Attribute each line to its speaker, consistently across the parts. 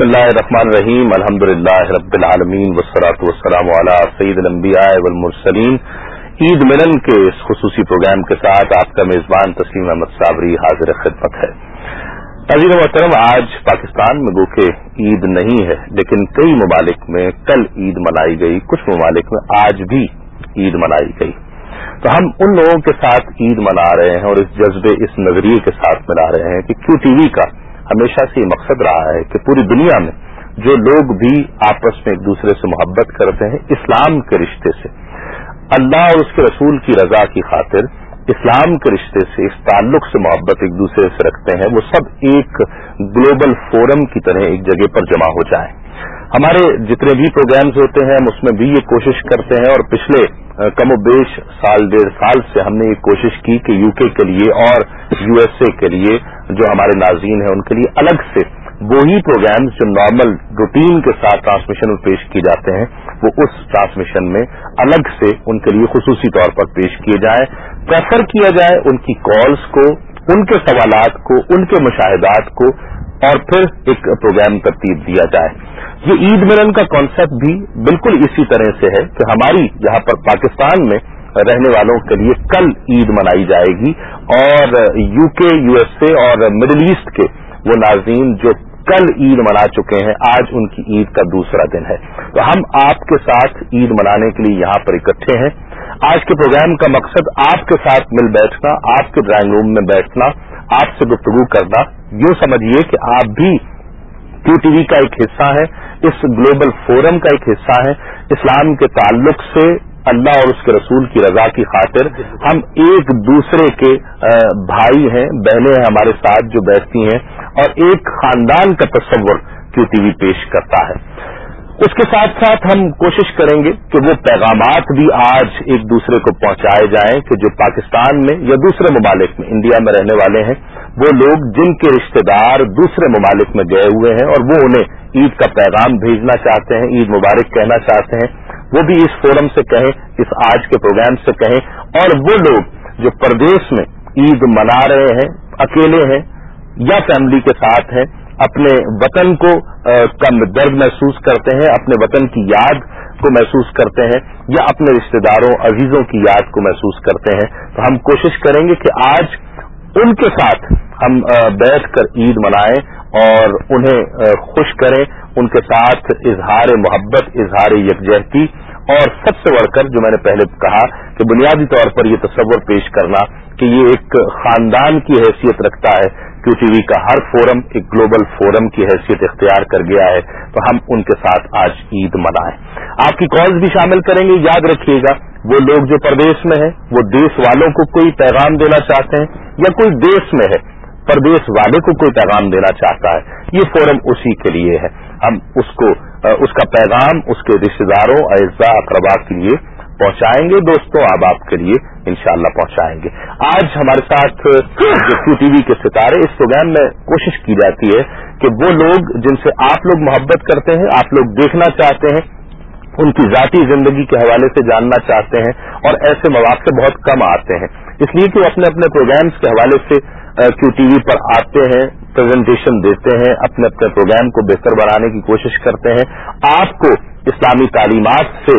Speaker 1: بسم اللہ الرحمن الرحیم الحمد للہ رب العالمین وسلاۃ وسلام علی سعید الانبیاء والمرسلین۔ عید ملن کے اس خصوصی پروگرام کے ساتھ آپ کا میزبان تسلیم احمد صابری حاضر خدمت ہے۔ عزیز محترم، آج پاکستان میں گو کہ عید نہیں ہے، لیکن کئی ممالک میں کل عید منائی گئی۔ کچھ ممالک میں آج بھی عید منائی گئی۔ تو ہم ان لوگوں کے ساتھ عید منا رہے ہیں اور اس جذبے، اس نظریے کے ساتھ منا رہے ہیں کہ کیو ٹی وی کا ہمیشہ سے یہ مقصد رہا ہے کہ پوری دنیا میں جو لوگ بھی آپس میں ایک دوسرے سے محبت کرتے ہیں، اسلام کے رشتے سے، اللہ اور اس کے رسول کی رضا کی خاطر اسلام کے رشتے سے، اس تعلق سے محبت ایک دوسرے سے رکھتے ہیں، وہ سب ایک گلوبل فورم کی طرح ایک جگہ پر جمع ہو جائیں۔ ہمارے جتنے بھی پروگرامز ہوتے ہیں ہم اس میں بھی یہ کوشش کرتے ہیں اور پچھلے کم و بیش سال، ڈیڑھ سال سے ہم نے یہ کوشش کی کہ یو کے کے لیے اور یو ایس اے کے لیے جو ہمارے ناظرین ہیں ان کے لیے الگ سے وہی پروگرامز جو نارمل روٹین کے ساتھ ٹرانسمیشن میں پیش کیے جاتے ہیں، وہ اس ٹرانسمیشن میں الگ سے ان کے لیے خصوصی طور پر پیش کیے جائیں پریفر کیا جائے ان کی کالز کو، ان کے سوالات کو، ان کے مشاہدات کو اور پھر ایک پروگرام ترتیب دیا جائے۔ یہ عید ملن کا کانسیپٹ بھی بالکل اسی طرح سے ہے کہ ہماری یہاں پر پاکستان میں رہنے والوں کے لیے کل عید منائی جائے گی اور یو کے یو ایس اے اور مڈل ایسٹ کے وہ ناظرین جو کل عید منا چکے ہیں، آج ان کی عید کا دوسرا دن ہے۔ تو ہم آپ کے ساتھ عید منانے کے لیے یہاں پر اکٹھے ہیں۔ آج کے پروگرام کا مقصد آپ کے ساتھ مل بیٹھنا، آپ کے ڈرائنگ روم میں بیٹھنا، آپ سے گفتگو کرنا۔ یوں سمجھیے کہ آپ بھی ٹی وی کا ایک حصہ ہے اس گلوبل فورم کا ایک حصہ ہے، اسلام کے تعلق سے اللہ اور اس کے رسول کی رضا کی خاطر۔ ہم ایک دوسرے کے بھائی ہیں، بہنیں ہیں ہمارے ساتھ جو بیٹھتی ہیں اور ایک خاندان کا تصور کیو ٹی وی پیش کرتا ہے۔ اس کے ساتھ ساتھ ہم کوشش کریں گے کہ وہ پیغامات بھی آج ایک دوسرے کو پہنچائے جائیں کہ جو پاکستان میں یا دوسرے ممالک میں، انڈیا میں رہنے والے ہیں، وہ لوگ جن کے رشتہ دار دوسرے ممالک میں گئے ہوئے ہیں اور وہ انہیں عید کا پیغام بھیجنا چاہتے ہیں، عید مبارک کہنا چاہتے ہیں، وہ بھی اس فورم سے کہیں، اس آج کے پروگرام سے کہیں۔ اور وہ لوگ جو پردیش میں عید منا رہے ہیں، اکیلے ہیں، یا فیملی کے ساتھ ہیں، اپنے وطن کو کم درد محسوس کرتے ہیں، اپنے وطن کی یاد کو محسوس کرتے ہیں، یا اپنے رشتہ داروں، عزیزوں کی یاد کو محسوس کرتے ہیں۔ تو ہم کوشش کریں گے کہ آج ان کے ساتھ ہم بیٹھ کر عید منائیں۔ اور انہیں خوش کریں، ان کے ساتھ اظہار محبت، اظہار یکجہتی اور سب سے بڑھ کر جو میں نے پہلے کہا کہ بنیادی طور پر یہ تصور پیش کرنا کہ یہ ایک خاندان کی حیثیت رکھتا ہے۔ کیو ٹی وی کا ہر فورم ایک گلوبل فورم کی حیثیت اختیار کر گیا ہے۔ تو ہم ان کے ساتھ آج عید منائیں۔ آپ کی کالز بھی شامل کریں گے، یاد رکھیے گا، وہ لوگ جو پردیش میں ہیں، وہ دیش والوں کو کوئی پیغام دینا چاہتے ہیں یا کوئی دیش میں ہے۔ پردیش والے کو کوئی پیغام دینا چاہتا ہے، یہ فورم اسی کے لیے ہے۔ ہم اس کو اس کا پیغام اس کے رشتے داروں اعزا اقربا کے لیے پہنچائیں گے۔ دوستوں، آپ آپ کے لیے انشاءاللہ پہنچائیں گے۔ آج ہمارے ساتھ جو ٹی وی کے ستارے، اس پروگرام میں کوشش کی جاتی ہے کہ وہ لوگ جن سے آپ لوگ محبت کرتے ہیں، آپ لوگ دیکھنا چاہتے ہیں، ان کی ذاتی زندگی کے حوالے سے جاننا چاہتے ہیں اور ایسے مواقع بہت کم آتے ہیں۔ اس لیے کہ وہ اپنے اپنے پروگرامز کے حوالے سے کیو ٹی وی پر آتے ہیں پریزنٹیشن دیتے ہیں، اپنے اپنے پروگرام کو بہتر بنانے کی کوشش کرتے ہیں، آپ کو اسلامی تعلیمات سے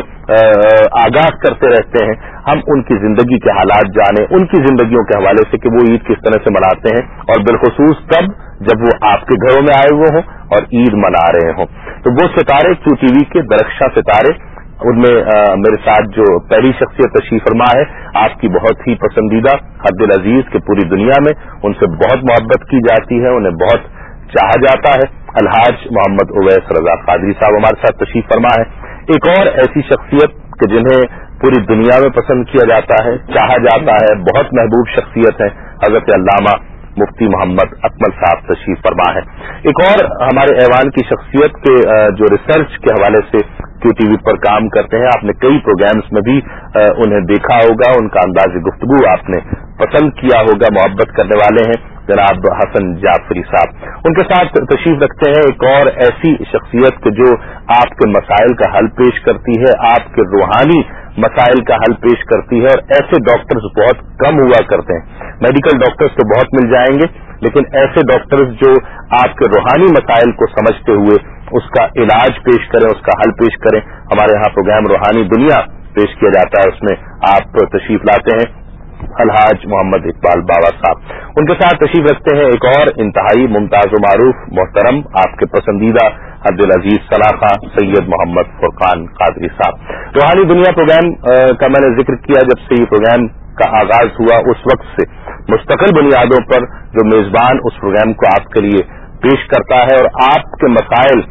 Speaker 1: آگاہ کرتے رہتے ہیں، ہم ان کی زندگی کے حالات جانیں، ان کی زندگیوں کے حوالے سے کہ وہ عید کس طرح سے مناتے ہیں اور بالخصوص تب جب وہ آپ کے گھروں میں آئے ہوئے ہوں اور عید منا رہے ہوں۔ تو وہ ستارے کیو ٹی وی کے درخشاں ستارے ان میں میرے ساتھ جو پہلی شخصیت تشریف فرما ہے، آپ کی بہت ہی پسندیدہ حد العزیز کے پوری دنیا میں ان سے بہت محبت کی جاتی ہے، انہیں بہت چاہا جاتا ہے۔ الحاج محمد اویس رضا قادری صاحب ہمارے ساتھ تشریف فرما ہے۔ ایک اور ایسی شخصیت کہ جنہیں پوری دنیا میں پسند کیا جاتا ہے، چاہا جاتا ہے، بہت محبوب شخصیت ہے، حضرت علامہ مفتی محمد اکمل صاحب تشریف فرما ہے۔ ایک اور ہمارے ایوان کی شخصیت کے جو ریسرچ کے حوالے سے کیو ٹی وی پر کام کرتے ہیں، آپ نے کئی پروگرامز میں بھی انہیں دیکھا ہوگا، ان کا انداز گفتگو آپ نے پسند کیا ہوگا، محبت کرنے والے ہیں، جناب حسن جعفری صاحب۔ ان کے ساتھ تشریف رکھتے ہیں ایک اور ایسی شخصیت جو آپ کے مسائل کا حل پیش کرتی ہے، آپ کے روحانی مسائل کا حل پیش کرتی ہے اور ایسے ڈاکٹرز بہت کم ہوا کرتے ہیں۔ میڈیکل ڈاکٹرز تو بہت مل جائیں گے، لیکن ایسے ڈاکٹرز جو آپ کے روحانی مسائل کو سمجھتے ہوئے اس کا علاج پیش کریں، اس کا حل پیش کریں، ہمارے یہاں پروگرام روحانی دنیا پیش کیا جاتا ہے، اس میں آپ تشریف لاتے ہیں۔ الحاج محمد اقبال بابا صاحب۔ ان کے ساتھ تشریف رکھتے ہیں ایک اور انتہائی ممتاز و معروف محترم، آپ کے پسندیدہ عبد العزیز صلاح سید محمد فرقان قادری صاحب۔ روحانی دنیا پروگرام کا میں نے ذکر کیا جب سے یہ پروگرام کا آغاز ہوا اس وقت سے۔ مستقل بنیادوں پر جو میزبان اس پروگرام کو آپ کے لیے پیش کرتا ہے اور آپ کے مسائل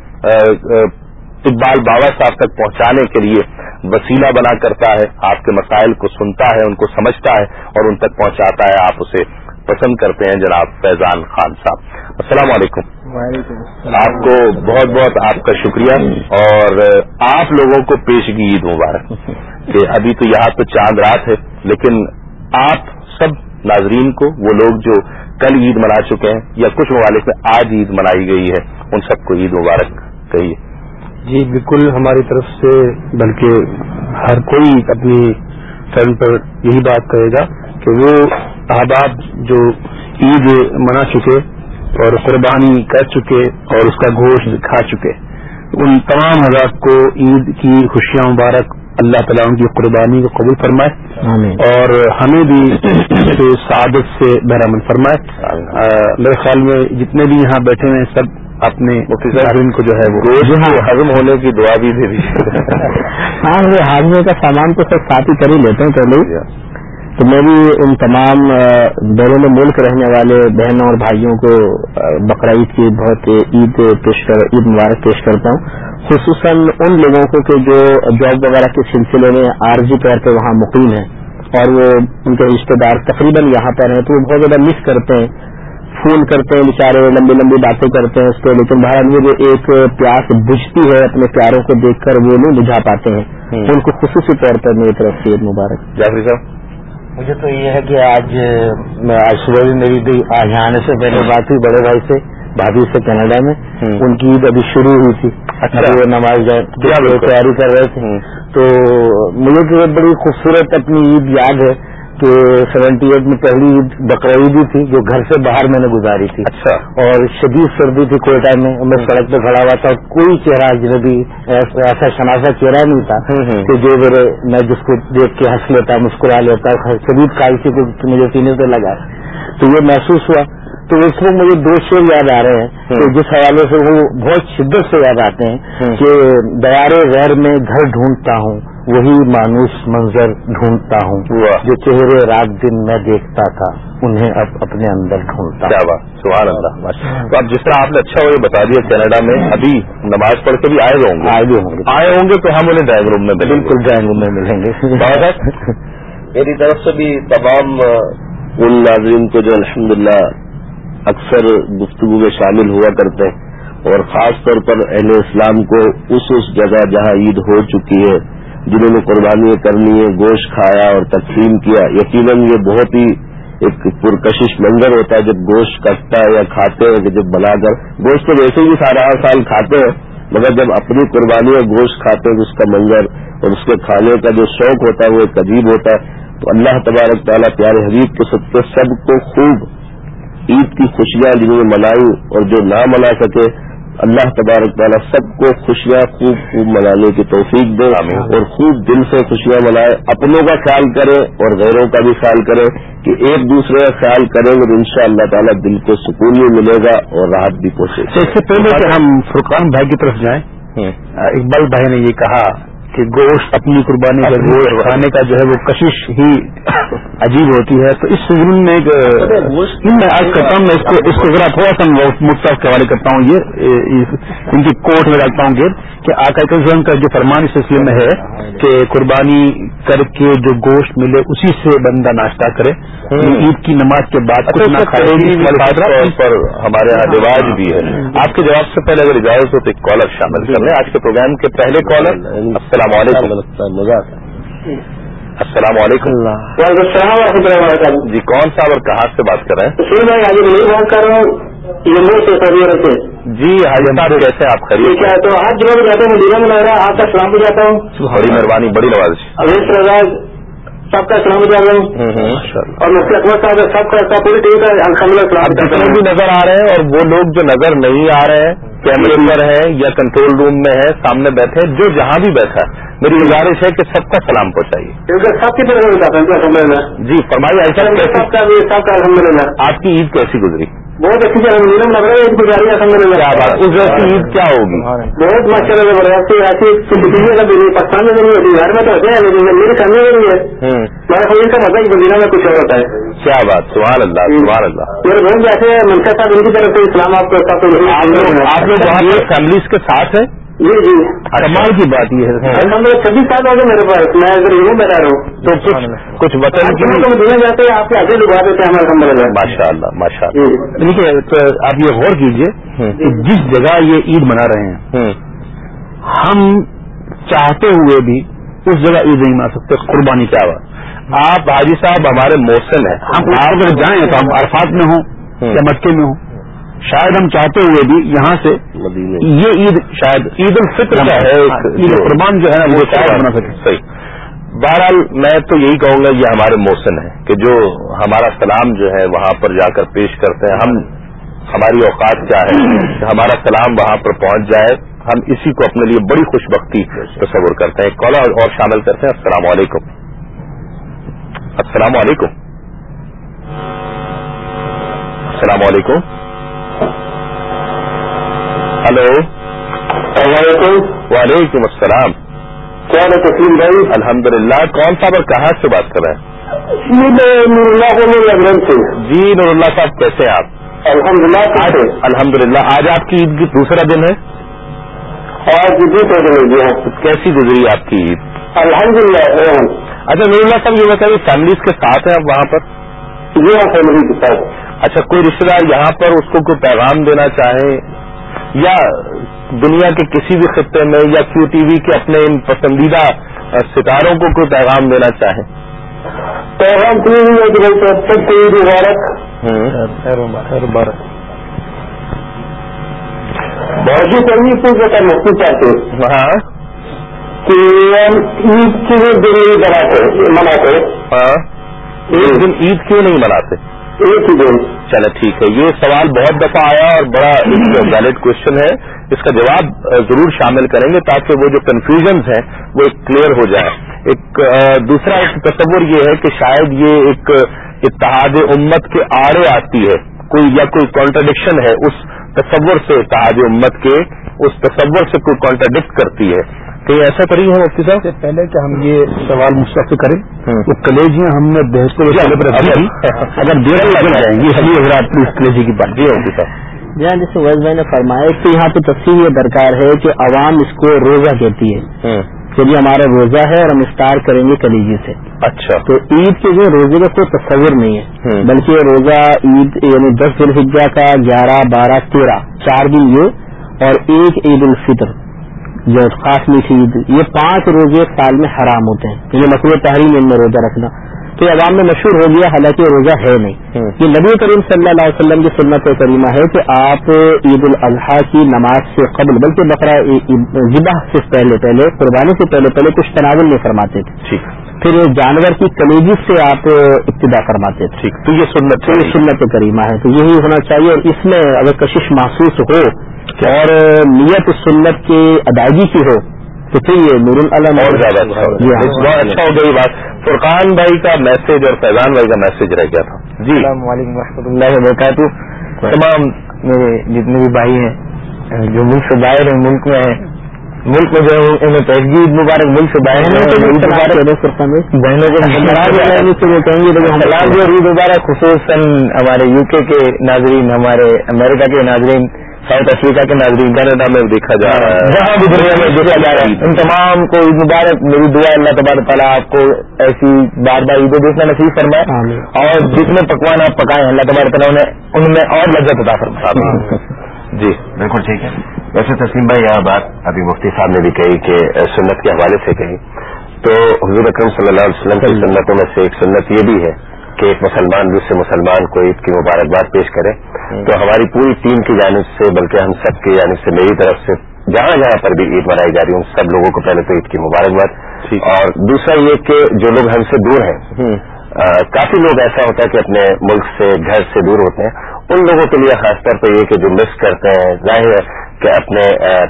Speaker 1: اقبال بابا صاحب تک پہنچانے کے لیے وسیلہ بنا کرتا ہے، آپ کے مسائل کو سنتا ہے، ان کو سمجھتا ہے اور ان تک پہنچاتا ہے، آپ اسے پسند کرتے ہیں جناب فیضان خان صاحب۔ السلام علیکم۔ آپ کو بہت بہت آپ کا شکریہ اور آپ لوگوں کو پیشگی عید مبارک۔ کہ ابھی تو یہاں تو چاند رات ہے لیکن آپ سب ناظرین کو وہ لوگ جو کل عید منا چکے ہیں یا کچھ ممالک میں آج عید منائی گئی ہے ان سب کو عید مبارک کہیے۔
Speaker 2: جی بالکل ہماری طرف سے بلکہ ہر کوئی اپنی فرن پر یہی بات کرے گا کہ وہ احباب جو عید منا چکے اور قربانی کر چکے اور اس کا گوشت کھا چکے۔ ان تمام حضرات کو عید کی خوشیاں مبارک اللہ تعالیٰ ان کی قربانی کو قبول فرمائے اور ہمیں بھی سعادت سے بحرمن فرمائے۔ میرے خیال میں جتنے بھی یہاں بیٹھے ہیں سب اپنے کو جو ہے وہ
Speaker 1: ہضم ہونے کی دعا بھی دے دی
Speaker 3: ہاں ہاضمے کا سامان تو سب ساتھ ہی کر ہی لیتے ہیں پہلے تو میں بھی ان تمام بیرون ملک رہنے والے بہنوں اور بھائیوں کو بقرعید کی بہت عید پیش کر عید مبارک پیش کرتا ہوں۔ خصوصاً ان لوگوں کو کہ جو جاب وغیرہ کے سلسلے میں عارضی طور پہ وہاں مقیم ہیں اور وہ ان کے رشتے دار تقریباً یہاں پر ہیں تو وہ بہت زیادہ مس کرتے ہیں فون کرتے ہیں بےچارے لمبی لمبی باتیں کرتے ہیں اس پہ لیکن بہرحال وہ جو ایک پیاس بجھتی ہے اپنے پیاروں کو دیکھ کر وہ نہیں بجھا پاتے ہیں۔ ان کو خصوصی طور پر میری طرف سے مبارک۔
Speaker 1: جعفری صاحب؟
Speaker 4: مجھے تو یہ ہے کہ آج آج صبح بھی میری آج آنے سے پہلے بات ہوئی بڑے بھائی سے بھابھی سے کینیڈا میں۔ ان کی عید ابھی شروع ہوئی تھی۔ اچھا۔ وہ نماز تیاری کر رہے تھے۔ تو مجھے تو بڑی خوبصورت اپنی عید یاد ہے۔ کہ سیونٹی ایٹ میں پہلی عید بقرعیدی تھی جو گھر سے باہر میں نے گزاری تھی۔
Speaker 1: اچھا۔
Speaker 4: اور شدید سردی تھی کوئی ٹائم میں میں سڑک پہ کھڑا ہوا تھا کوئی چہرہ اجنبی ایسا شناسا چہرہ نہیں تھا کہ جو میرے میں جس کو دیکھ کے ہنس لیتا مسکرا لیتا شدید کالسی کو مجھے سینے پہ لگا۔ تو یہ محسوس ہوا۔ تو اس میں مجھے دو شعر یاد آ رہے ہیں۔ کہ جس حوالے سے وہ بہت شدت سے یاد آتے ہیں کہ دیارے غیر میں گھر ڈھونڈتا ہوں۔ وہی مانوس منظر ڈھونڈتا ہوں جو چہرے رات دن میں دیکھتا تھا انہیں اب اپنے اندر ڈھونڈتا۔
Speaker 1: کیا بات سبحان اللہ تو اب جس طرح آپ نے اچھا وہ یہ بتا دیا کینیڈا میں ابھی نماز پڑھ کے بھی آئے ہوں گے۔
Speaker 4: آئے ہوں گے۔
Speaker 1: آئے ہوں گے تو ہم انہیں ڈرائنگ روم میں
Speaker 4: بالکل ڈرائنگ روم میں ملیں گے۔
Speaker 5: میری طرف سے بھی تمام ان ناظرین کو جو الحمدللہ اکثر گفتگو میں شامل ہوا کرتے ہیں اور خاص طور پر اہل اسلام کو اس اس جگہ جہاں عید ہو چکی ہے جنہوں نے قربانی کرنی ہے گوشت کھایا اور تقسیم کیا۔ یقیناً یہ بہت ہی ایک پرکشش منظر ہوتا ہے، جب گوشت کٹتا ہے یا کھاتے ہیں کہ جب بنا کر۔ گوشت تو ویسے ہی سارا سال کھاتے ہیں، مگر جب اپنی قربانی اور گوشت کھاتے ہیں تو اس کا منظر اور اس کے کھانے کا جو شوق ہوتا ہے وہ ایک عجیب ہوتا ہے۔ تو اللہ تبارک تعالیٰ پیارے حبیب کے سب کے سب کو خوب عید کی خوشیاں جنہوں نے منائی اور جو نہ منا سکے اللہ تبارک تعالیٰ سب کو خوشیاں خوب خوب منانے کی توفیق دے اور خوب دل سے خوشیاں منائے اپنوں کا خیال کرے اور غیروں کا بھی خیال کرے کہ ایک دوسرے کا خیال کریں گے ان شاء اللہ تعالیٰ دل کو سکون بھی ملے گا اور راحت بھی پہنچے
Speaker 2: گا اس سے پہلے کہ ہم فرقان بھائی کی طرف جائیں اقبال بھائی نے یہ کہا کہ گوشت اپنی قربانی کا گوشت کھانے کا جو ہے وہ کشش ہی عجیب ہوتی ہے۔ تو اس سزون میں ایک میں آج کرتا ہوں میں اس کو اس کو ذرا تھوڑا سا مختلف کے حوالے کرتا ہوں۔ یہ ان کی کوٹ میں ڈالتا ہوں گے کہ آکا وسلم کا جو فرمان اس سلسلے میں ہے کہ قربانی کر کے جو گوشت ملے اسی سے بندہ ناشتہ کرے۔ عید کی نماز کے بعد کچھ نہ
Speaker 1: کھائے پر ہمارے یہاں رواج بھی ہے۔ آپ کے جواب سے پہلے اگر اجازت ہو تو ایک کالر شامل کر لیں۔ آج کے پروگرام کے پہلے کالر السلام علیکم. السلام. علیکم.
Speaker 6: وعلیکم السلام ورحمۃ اللہ وبرکاتہ.
Speaker 1: جی کون صاحب اور کہاں سے بات کر رہے ہیں؟
Speaker 6: سر میں آج نہیں بات کر رہا ہوں. یہ سے سبھی رہتے
Speaker 1: جی حاجی صاحب کیسے آپ؟ خرید
Speaker 6: کیا تو آج جو بھی جاتا ہوں مدینہ میں رہا آپ کا سلام بھی جاتا ہوں.
Speaker 1: بڑی مہربانی بڑی نواز
Speaker 6: اویش رضا
Speaker 7: سب کا سلام کر رہا ہوں اور مفتی اکمر صاحب ہے سب کا پوری ٹیم کا الحمد للہ
Speaker 1: بھی نظر آ رہے ہیں اور وہ لوگ جو نظر نہیں آ رہے ہیں کیمرے پر ہیں یا کنٹرول روم میں ہیں سامنے بیٹھے ہیں جو جہاں بھی بیٹھا ہے میری گزارش ہے کہ سب کا سلام پہنچائیے۔
Speaker 7: کیونکہ سب کی طرف
Speaker 1: جی فرمائیے ایسا
Speaker 7: سب کا الحمد للہ
Speaker 1: آپ کی عید کیسی گزری؟
Speaker 7: بہت اچھی جگہ نیلم لگ رہا ہے ایک گزاری الحمد للہ
Speaker 1: کیا بات اس جیسی عید کیا ہوگی؟
Speaker 7: بہت ماشاء اللہ زبردست ہے ایسی کسی کا نہیں پاکستان میں نہیں ہوتی بہار میں تو ہوتے ہیں لیکن میری کرنے میں نہیں ہے میرا خود کا مزہ مدینہ میں کچھ اور ہوتا ہے۔
Speaker 1: کیا بات سبحان اللہ سبحان اللہ۔
Speaker 7: میرے بہن جیسے منشا صاحب ان کی طرف سے اسلام آپ کو
Speaker 1: آپ لوگ پہ فیملیز کے ساتھ ہیں؟
Speaker 7: جی جی
Speaker 1: کمال کی بات یہ ہے۔
Speaker 7: چھبیس سال ہو گئے میرے پاس میں ادھر یوں بیٹھا رہا ہوں
Speaker 1: تو کچھ کچھ وطن کی
Speaker 7: جاتے ہیں آپ کے آگے لگا دیتے ہیں ہمارے
Speaker 1: ماشاء اللہ ماشاء
Speaker 7: جی۔
Speaker 1: اللہ
Speaker 2: دیکھیے تو آپ یہ غور کیجیے کہ جس جگہ یہ عید منا رہے ہیں
Speaker 1: ہوں
Speaker 2: ہم چاہتے ہوئے بھی اس جگہ عید نہیں منا سکتے قربانی کیا ہوا
Speaker 1: آپ حاجی صاحب ہمارے موسم ہیں۔
Speaker 2: ہم آپ اگر جائیں تو ہم عرفات میں ہوں
Speaker 1: ہوں۔
Speaker 2: یا مکے میں ہوں۔ شاید ہم چاہتے ہوئے بھی یہاں سے یہ عید شاید
Speaker 1: عید الفطر کا ہے ایک
Speaker 2: عید قربان جو ہے نا وہ شاید بنا سکے
Speaker 1: صحیح۔ بہرحال میں تو یہی کہوں گا یہ ہمارے موسم ہے کہ جو ہمارا سلام جو ہے وہاں پر جا کر پیش کرتے ہیں۔ ہم ہماری اوقات کیا ہے؟ کہ ہمارا سلام وہاں پر پہنچ جائے۔ ہم اسی کو اپنے لیے بڑی خوش بختی تصور کرتے ہیں۔ کالا اور شامل کرتے ہیں۔ السلام علیکم۔ السلام علیکم۔ السلام علیکم۔ ہلو۔
Speaker 7: السلام علیکم۔
Speaker 1: وعلیکم السلام۔
Speaker 7: کیا ہے تسلیم بھائی؟
Speaker 1: الحمد للہ کون صاحب اور کہاں سے بات کر رہے ہیں؟
Speaker 7: یہ میں نور اللہ سے۔
Speaker 1: جی نور اللہ صاحب کیسے ہیں آپ؟
Speaker 7: الحمد للہ
Speaker 1: آج الحمد للہ آج آپ کی عید کی دوسرا دن ہے؟
Speaker 7: اور جی تو جی ہاں۔
Speaker 1: کیسی گزری آپ کی عید؟
Speaker 7: الحمد للہ
Speaker 1: اچھا نور اللہ صاحب یہ بتائیے فیملیز کے ساتھ ہیں آپ وہاں پر؟
Speaker 7: جی ہاں فیملی کے ساتھ۔
Speaker 1: اچھا کوئی رشتے دار یہاں پر اس کو کوئی پیغام دینا چاہیں یا دنیا کے کسی بھی خطے میں یا کیو ٹی وی کے اپنے ان پسندیدہ ستاروں کو کوئی پیغام دینا چاہیں۔
Speaker 7: پیغام تو یہ ہے کہ بھائی سب عید مبارک۔ جو کرنا چاہتے
Speaker 1: ہاں۔
Speaker 7: کہ ہم عید کی دن نہیں بناتے مناتے۔
Speaker 1: ہاں۔ ایک دن عید کیوں نہیں مناتے؟
Speaker 7: ایک ہی دن
Speaker 1: چلے ٹھیک ہے۔ یہ سوال بہت دفعہ آیا اور بڑا ویلڈ کوشچن ہے۔ اس کا جواب ضرور شامل کریں گے تاکہ وہ جو کنفیوژنز ہیں وہ ایک کلیئر ہو جائے۔ ایک دوسرا ایک تصور یہ ہے کہ شاید یہ ایک اتحاد امت کے آڑے آتی ہے۔ کوئی یا کوئی کانٹرڈکشن ہے اس تصور سے، اتحاد امت کے، اس تصور سے کوئی کانٹرڈکٹ کرتی ہے۔ کہیں ایسا کری ہے مفتی صاحب؟
Speaker 2: سے پہلے کہ ہم یہ سوال مجھ سے کریں۔ تو کلیجیاں ہم نے رکھی تھی۔ اگر دیر لگ جائیں گی۔ سبھی حضرات پلیز کلیجی کی بات
Speaker 1: جی مفتی صاحب
Speaker 3: جہاں جیسے ویز بھائی نے فرمایا کہ یہاں پہ تفصیل یہ درکار ہے کہ عوام اس کو روزہ کہتی ہے۔
Speaker 1: ہوں۔
Speaker 3: کہ یہ ہمارا روزہ ہے اور ہم افطار کریں گے کلیجی سے۔
Speaker 1: اچھا۔
Speaker 3: تو عید کے جو روزے کا کوئی تصور نہیں ہے
Speaker 1: ہوں۔
Speaker 3: بلکہ یہ روزہ عید یعنی دس الحجہ کا گیارہ بارہ تیرہ چار دن یہ اور ایک عید الفطر۔ جو خاص میٹھی عید یہ پانچ روزے سال میں حرام ہوتے ہیں۔ یعنی مقبول تحریم ان میں روزہ رکھنا۔ تو یہ عوام میں مشہور ہو گیا حالانکہ روزہ ہے نہیں۔
Speaker 1: ہوں۔
Speaker 3: یہ نبی کریم صلی اللہ علیہ وسلم کی سنت کریمہ ہے کہ آپ عید الاضحیٰ کی نماز سے قبل بلکہ بقرہ ذبح سے پہلے پہلے قربانی سے پہلے پہلے کچھ تناول نہیں فرماتے تھے۔ پھر جانور کی کلیجی سے آپ ابتدا فرماتے تھے۔
Speaker 1: ٹھیک۔ تو یہ سنت
Speaker 3: سنت کریمہ ہے۔ تو یہی ہونا چاہیے اور اس میں اگر کشش محسوس ہو اور نیت سنت کی ادائیگی کی ہو تو پھر یہ نور العلم
Speaker 1: اور زیادہ اچھا ہو گیا۔ بہت ہو گئی بات۔ فرقان بھائی کا میسج اور فیضان بھائی کا میسج رہ گیا تھا۔ جی۔
Speaker 8: السلام علیکم و رحمۃ اللہ وبرکاتہ۔ تمام میرے جتنے بھی بھائی ہیں جو ملک سے باہر ہیں ملک میں ہیں ملک میں جو ہے انہیں تہذیب مبارک ملک سے باہر بہنوں کو مبارک۔ خصوصاً ہمارے یو کے کے ناظرین ہمارے امریکہ کے ناظرین ساؤتھ افریقہ کے ناظرین
Speaker 1: کینیڈا میں دیکھا جا رہا ہے۔
Speaker 8: جہاں بھی دنیا میں دیکھا جا رہا ہے۔ ان تمام کو عید مبارک میری دعا اللہ تبارک تعالیٰ آپ کو ایسی بار بار عیدیں دیکھنا نصیب فرمائے۔ اور جتنے پکوان آپ پکائے ہیں اللہ تبارک تعالیٰ انہیں ان میں اور لذت عطا فرمائے۔
Speaker 1: جی
Speaker 5: بالکل ٹھیک ہے۔ ویسے تسلیم بھائی یہ بات ابھی مفتی صاحب نے بھی کہی کہ سنت کے حوالے سے کہی۔ تو حضور اکرم صلی اللہ علیہ وسلم کی سنتوں میں سے ایک سنت یہ بھی ہے کہ ایک مسلمان دوسرے مسلمان کو عید کی مبارکباد پیش کرے تو ہماری پوری ٹیم کی جانب سے بلکہ ہم سب کی جانب سے میری طرف سے جہاں جہاں پر بھی عید منائی جا رہی ہوں سب لوگوں کو پہلے تو عید کی مبارکباد۔ اور دوسرا یہ کہ جو لوگ ہم سے دور ہیں کافی لوگ ایسا ہوتا ہے کہ اپنے ملک سے گھر سے دور ہوتے ہیں۔ ان لوگوں کے لیے خاص طور پہ یہ کہ جو مس کرتے ہیں ظاہر ہے کہ اپنے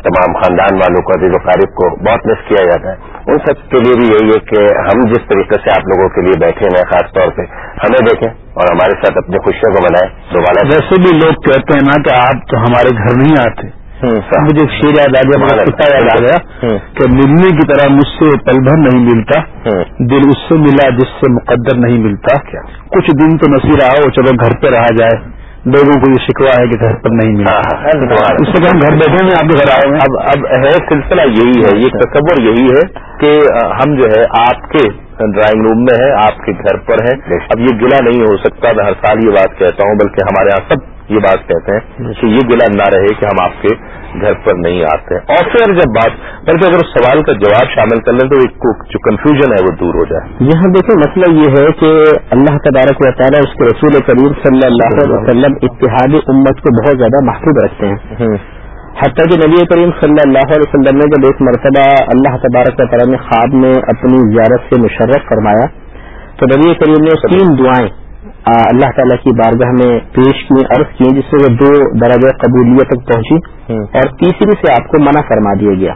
Speaker 5: تمام خاندان والوں کو عزیز و قارب کو بہت مس کیا جاتا ہے۔ ان سب کے لیے بھی یہی ہے کہ ہم جس طریقے سے آپ لوگوں کے لیے بیٹھے ہیں خاص طور پہ ہمیں دیکھیں اور ہمارے ساتھ اپنی خوشیوں کو منائیں دوبارہ
Speaker 2: ویسے بھی لوگ کہتے ہیں نا کہ آپ تو ہمارے گھر نہیں آتے۔ مجھے ایک شیر یاد آ گیا کتا یاد آ گیا کہ ملنے کی طرح مجھ سے پل بھر نہیں ملتا دل اس سے ملا جس سے مقدر نہیں ملتا۔ کچھ دن تو نصیر آؤ چلو گھر پہ رہا جائے۔ لوگوں کو یہ شکوا ہے کہ گھر پر نہیں ملتا۔ اس سے ہم گھر بیٹھے ہیں آپ کے گھر آئے ہیں۔
Speaker 1: اب اب ہے سلسلہ یہی ہے یہ تصور یہی ہے کہ ہم جو ہے آپ کے ڈرائنگ روم میں ہیں آپ کے گھر پر ہیں۔ اب یہ گلا نہیں ہو سکتا میں ہر سال یہ بات کہتا ہوں بلکہ ہمارے یہاں سب یہ بات کہتے ہیں کہ یہ گلا نہ رہے کہ ہم آپ کے گھر پر نہیں آتے اور پھر جب بات بلکہ اگر اس سوال کا جواب شامل کر لیں تو ایک جو کنفیوژن ہے وہ دور ہو جائے۔
Speaker 3: یہاں دیکھیں مسئلہ یہ ہے کہ اللہ تبارک و تعالیٰ اس کے رسول کریم صلی اللہ علیہ وسلم اتحادی امت کو بہت زیادہ محفوظ رکھتے ہیں۔ حتیٰ کہ نبی کریم صلی اللہ علیہ وسلم نے جب ایک مرتبہ اللہ تبارک و تعالیٰ نے خواب میں اپنی زیارت سے مشرف فرمایا تو نبی کریم نے تین دعائیں اللہ تعالیٰ کی بارگاہ میں پیش کی عرض کی جس سے وہ دو درجہ قبولیت تک پہنچی۔ اور تیسری سے آپ کو منع فرما دیا گیا۔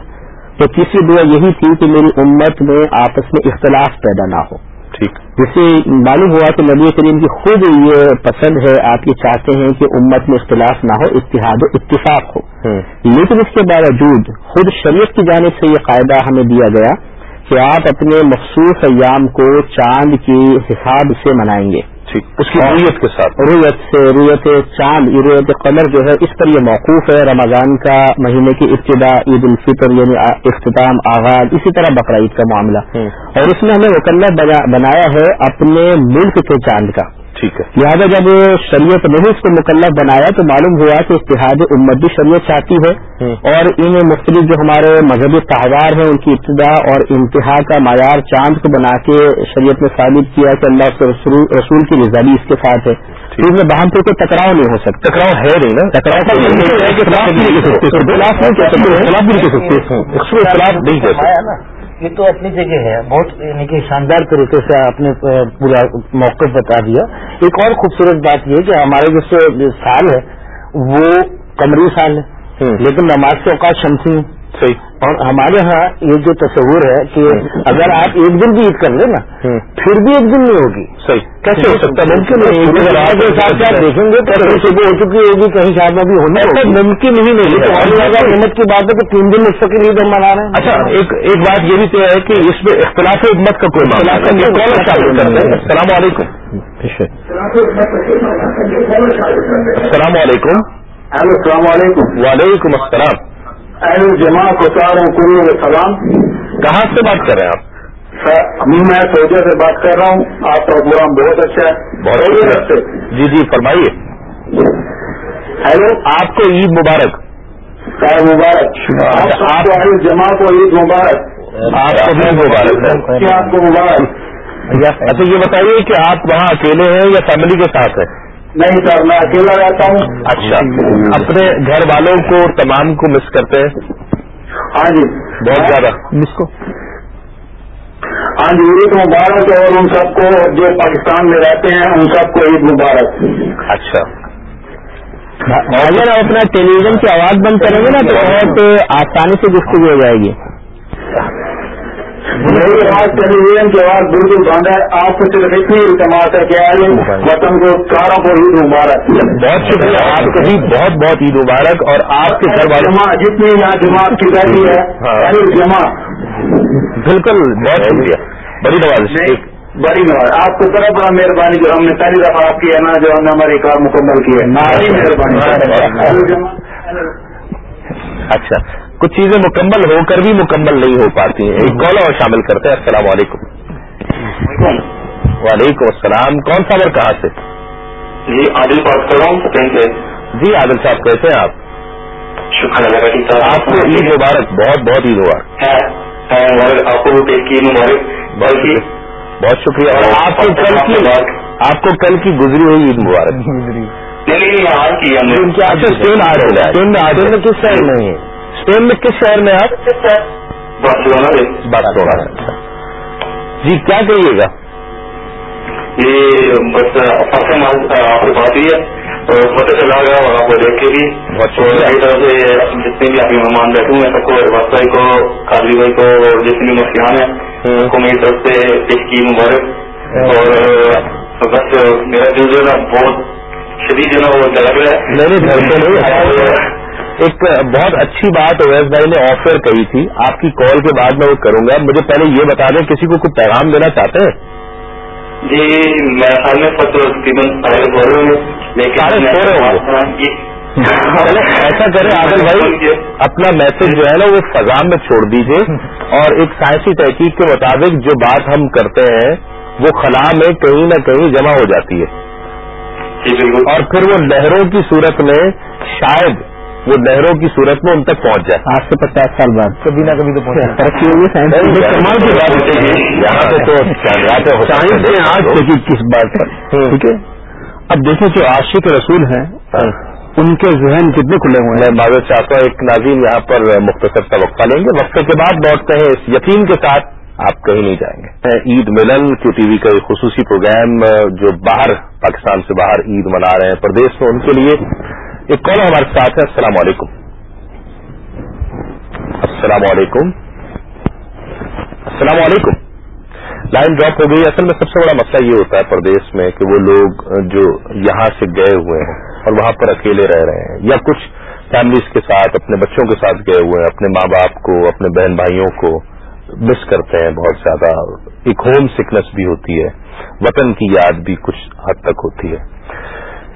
Speaker 3: تو تیسری دعا یہی تھی کہ میری امت میں آپس میں اختلاف پیدا نہ ہو۔
Speaker 1: ٹھیک۔
Speaker 3: جس سے معلوم ہوا کہ نبی کریم کی خود یہ پسند ہے آپ یہ چاہتے ہیں کہ امت میں اختلاف نہ ہو اتحاد و اتفاق ہو۔ لیکن اس کے باوجود خود شریعت کی جانب سے یہ قاعدہ ہمیں دیا گیا کہ آپ اپنے مخصوص ایام کو چاند کے حساب سے منائیں گے۔
Speaker 1: ٹھیک اس کی رویت کے ساتھ۔
Speaker 3: رویت سے رویت چاند رویت قمر جو ہے اس پر یہ موقوف ہے رمضان کا مہینے کی ابتدا عید الفطر یعنی اختتام آغاز اسی طرح بقرعید کا معاملہ۔ اور اس میں ہمیں مکلف بنا- بنایا ہے اپنے ملک کے چاند کا۔
Speaker 1: ٹھیک ہے۔
Speaker 3: لہٰذا جب شریعت نے اس کو مکلف بنایا تو معلوم ہوا کہ اتحاد امت بھی شریعت چاہتی ہے۔ اور ان مختلف جو ہمارے مذہبی تہوار ہیں ان کی ابتدا اور انتہا کا معیار چاند کو بنا کے شریعت نے ثابت کیا کہ اللہ کے رسول کی بھی اس کے ساتھ ہے۔ اس میں باہم پہ کوئی ٹکراؤ نہیں ہو سکتا۔
Speaker 1: ٹکراؤ ہے نہیں نا؟
Speaker 3: ٹکراؤ نہیں کر سکتے۔
Speaker 4: یہ تو اپنی جگہ ہے بہت یعنی کہ شاندار طریقے سے آپ نے پورا موقف بتا دیا۔ ایک اور خوبصورت بات یہ کہ ہمارے جو سال ہے وہ قمری سال ہے۔ لیکن نماز کے اوقات شمسی ہیں۔
Speaker 1: صحیح.
Speaker 4: اور ہمارے ہاں یہ جو تصور ہے کہ اگر آپ ایک دن بھی عید کر لیں نا پھر بھی ایک دن نہیں ہوگی۔
Speaker 1: صحیح. کیسے ہو سکتا ہے؟ ممکن نہیں
Speaker 4: دیکھیں گے تو کہیں صبح ہو چکی ہوگی کہیں شاید ابھی ہوگی۔
Speaker 1: ممکن ہی نہیں
Speaker 4: زیادہ ہمت کی بات ہے کہ تین دن مستقل عید ہم منا رہے ہیں۔
Speaker 1: اچھا ایک ایک بات یہ بھی طے ہے کہ اس میں اختلاف امت کا کوئی السلام علیکم۔ السلام علیکم۔
Speaker 6: السلام علیکم۔
Speaker 1: وعلیکم السلام۔
Speaker 6: جمع کتار کل سلام.
Speaker 1: کہاں سے بات کر رہے ہیں آپ؟
Speaker 6: میں سعودیہ سے بات کر رہا ہوں. آپ کا پروگرام بہت اچھا ہے.
Speaker 1: بہت شکریہ جی جی فرمائیے.
Speaker 6: ہیلو.
Speaker 1: آپ کو عید مبارک.
Speaker 6: سر مبارک. آپ کو اہل جمع کو عید مبارک.
Speaker 1: آپ کو بھی مبارک.
Speaker 6: آپ کو مبارک.
Speaker 1: اچھا یہ بتائیے کہ آپ وہاں اکیلے ہیں یا فیملی کے ساتھ ہیں؟
Speaker 6: نہیں سر میں اکیلا رہتا ہوں۔
Speaker 1: اچھا۔ اپنے گھر والوں کو تمام کو مس کرتے ہیں؟
Speaker 6: ہاں جی۔
Speaker 1: بہت زیادہ۔
Speaker 3: جس کو۔
Speaker 6: ہاں جی عید مبارک اور ان سب کو جو پاکستان میں رہتے ہیں ان سب کو عید مبارک۔
Speaker 1: اچھا۔
Speaker 3: اگر آپ اپنا ٹیلی ویژن کی آواز بند کریں گے نا تو بہت آسانی سے گفتگو ہو جائے گی۔
Speaker 6: میری آواز کی آواز بالکل بند ہے آپ کو صرف اتنی التماس ہے کہ آئے وطن کو ساروں کو عید مبارک۔
Speaker 1: بہت شکریہ آپ کو بھی بہت بہت عید مبارک اور آپ کے گھر والوں
Speaker 6: جتنی یہاں جماعت کی جاتی ہے
Speaker 1: ہاں۔
Speaker 6: جمع
Speaker 1: بالکل بہت شکریہ۔ بڑی نواز
Speaker 6: بڑی نواز آپ کو بڑا بڑا مہربانی جو ہم نے پہلی دفعہ آپ کی ہے نا جو ہم نے ہماری کار مکمل کی ہے۔ بڑی مہربانی۔ اہل جمع
Speaker 1: اچھا۔ کچھ چیزیں مکمل ہو کر بھی مکمل نہیں ہو پاتی ہیں۔ ایک کال اور شامل کرتے ہیں۔ السلام علیکم۔ وعلیکم السلام۔ کون سا کہاں سے؟
Speaker 6: جی عادل بات کر رہا ہوں سے۔
Speaker 1: جی عادل صاحب کیسے ہیں آپ؟
Speaker 6: شکر اللہ
Speaker 1: آپ کو عید مبارک بہت بہت عید مبارک۔
Speaker 6: ہے آپ کو مبارک۔ بلکہ
Speaker 1: بہت شکریہ۔ اور آپ کو کل کی آپ کو کل کی گزری ہوئی عید مبارک۔
Speaker 6: نہیں نہیں یہاں کی
Speaker 1: اچھا اسپین آ رہے ہیں۔ کس شہر میں اسپین میں کس شہر میں آپ؟
Speaker 6: بارسلونا
Speaker 1: جی کیا کہیے گا؟
Speaker 6: یہ بس بات ہوئی ہے۔ پتہ چلا گیا اور آپ کو دیکھ کے بھی۔ میری طرف سے جتنے بھی آپ کے مہمان بیٹھے ہوئے ہیں سب کو بھائی کو قادری بھائی کو جتنے بھی مسیحان ہیں سب کو میری طرف سے عید کی مبارک اور بس میرا دل جو ہے نا بہت شدید جو ہے نا وہ لگ رہا ہے۔
Speaker 1: ایک بہت اچھی بات اویس بھائی نے آفر کہی تھی۔ آپ کی کال کے بعد میں وہ کروں گا۔ مجھے پہلے یہ بتا دیں کسی کو کچھ پیغام دینا چاہتے ہیں؟
Speaker 6: جی میں سارے
Speaker 1: گے؟
Speaker 6: جی۔
Speaker 1: چلے ایسا کریں عادل بھائی اپنا میسج جو ہے نا وہ فضا میں چھوڑ دیجیے۔ اور ایک سائنسی تحقیق کے مطابق جو بات ہم کرتے ہیں وہ خلا میں کہیں نہ کہیں جمع ہو جاتی ہے۔
Speaker 6: جی
Speaker 1: اور پھر وہ لہروں کی صورت میں شاید وہ لہروں کی صورت میں ان تک پہنچ جائے۔
Speaker 3: آج سے پچاس سال بعد۔ کبھی نہ کبھی تو ترقی ہوگی
Speaker 1: نہیں،
Speaker 3: سائنس
Speaker 1: کی۔
Speaker 2: نے آج دیکھی کس بات پر۔ ٹھیک ہے؟ اب دیکھیں جو عاشق رسول ہیں۔ ان کے ذہن کتنے کھلے ہوئے
Speaker 1: میں
Speaker 2: ہیں
Speaker 1: معذرت چاہتا ہوں ایک ناظرین یہاں پر مختصر سا وقفہ لیں گے۔ وقفے کے بعد لوٹتے ہیں۔ اس یقین کے ساتھ آپ کہیں نہیں جائیں گے۔ عید ملن کیو ٹی وی کا ایک خصوصی پروگرام جو باہر پاکستان سے باہر عید منا رہے ہیں پردیش میں ان کے لیے ایک کال ہمارے ساتھ ہے، السلام علیکم۔ السلام علیکم۔ السلام علیکم۔ لائن ڈراپ ہو گئی۔ اصل میں سب سے بڑا مسئلہ یہ ہوتا ہے پردیش میں کہ وہ لوگ جو یہاں سے گئے ہوئے ہیں اور وہاں پر اکیلے رہ رہے ہیں یا کچھ فیملیز کے ساتھ، اپنے بچوں کے ساتھ گئے ہوئے ہیں، اپنے ماں باپ کو، اپنے بہن بھائیوں کو مس کرتے ہیں بہت زیادہ۔ ایک ہوم سکنس بھی ہوتی ہے، وطن کی یاد بھی کچھ حد تک ہوتی ہے۔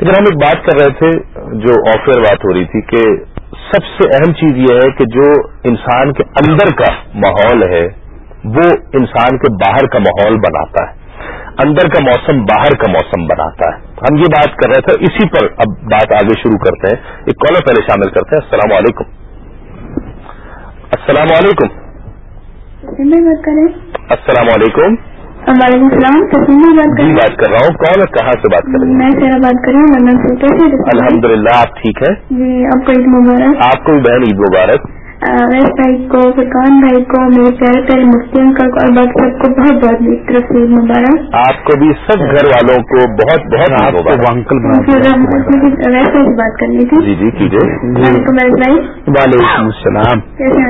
Speaker 1: لیکن ہم ایک بات کر رہے تھے جو آفر بات ہو رہی تھی کہ سب سے اہم چیز یہ ہے کہ جو انسان کے اندر کا ماحول ہے وہ انسان کے باہر کا ماحول بناتا ہے۔ اندر کا موسم باہر کا موسم بناتا ہے۔ ہم یہ بات کر رہے تھے اسی پر اب بات آگے شروع کرتے ہیں۔ ایک کالر پہلے شامل کرتے ہیں۔ السلام علیکم۔ السلام علیکم۔ السلام علیکم۔
Speaker 9: وعلیکم السلام تسلیم بات کر
Speaker 1: جی بات کر رہا ہوں۔ کون اور کہاں سے بات کر رہی ہیں؟
Speaker 9: میں سیرا بات کر رہی ہوں لندن سے کیسے ہیں؟
Speaker 1: الحمد للہ آپ ٹھیک ہیں؟
Speaker 9: جی آپ کو عید مبارک۔
Speaker 1: آپ کو بھی بہن عید مبارک۔
Speaker 9: ویس بھائی کو فرقان بھائی کو میرے پیارے پیارے مفتی انکل کو اور باقی سب کو بہت بہت میری طرف سے عید مبارک۔
Speaker 1: آپ کو بھی سب گھر والوں کو بہت بہت
Speaker 2: انکل
Speaker 9: ویس بھائی سے بات کرنی تھی۔
Speaker 1: جی جی کیجیے۔
Speaker 9: وعلیکم ویس بھائی۔
Speaker 2: وعلیکم السلام۔
Speaker 9: کیسے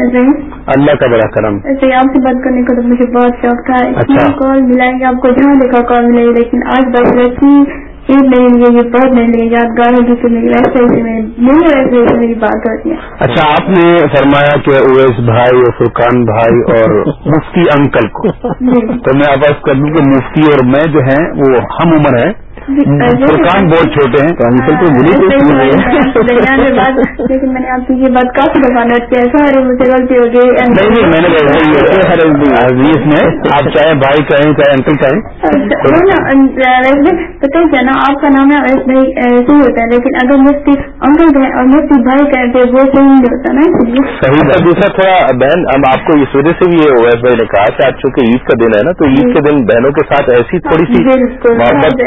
Speaker 2: اللہ کا بڑا کرم۔
Speaker 9: ایسے ہی آپ سے بات کرنے کا تو مجھے بہت شوق تھا۔ اتنا
Speaker 2: اچھا۔
Speaker 9: کال ملائیں گے آپ کو جہاں دیکھا کال ملے گی لیکن آج بس ویسی عید نہیں ملی یہ بہت نہیں ملی یادگار ہوگی کہ میری ویسے ہی میں میری ویسے ہی میری بات ہوتی ہے
Speaker 2: اچھا آپ نے فرمایا کہ اویس بھائی اور فرقان بھائی اور مفتی انکل کو۔
Speaker 9: جی۔
Speaker 2: تو میں آپ کر دوں کہ مفتی اور میں جو ہیں وہ ہم عمر ہیں۔ فرقان بہت چھوٹے ہیں
Speaker 9: لیکن میں نے آپ کی یہ بات کافی سارے مجھے غلطی ہو گئی
Speaker 2: نہیں میں نے عزیز میں آپ چاہے بھائی کہیں چاہے انکل کہیں۔
Speaker 9: اچھا، پتہ کیا نا آپ کا نام صحیح ہوتا ہے لیکن اگر مفتی انکل کہیں اور مفتی بھائی کہیں تو وہ صحیح نہیں ہوتا نا
Speaker 2: صحیح
Speaker 1: دوسرا تھوڑا بہن ہم آپ کو اس وجہ سے بھی یہ اویس بھائی نے کہا کہ آج چونکہ عید کا دن ہے نا تو عید کے دن بہنوں کے ساتھ ایسی تھوڑی سی محبت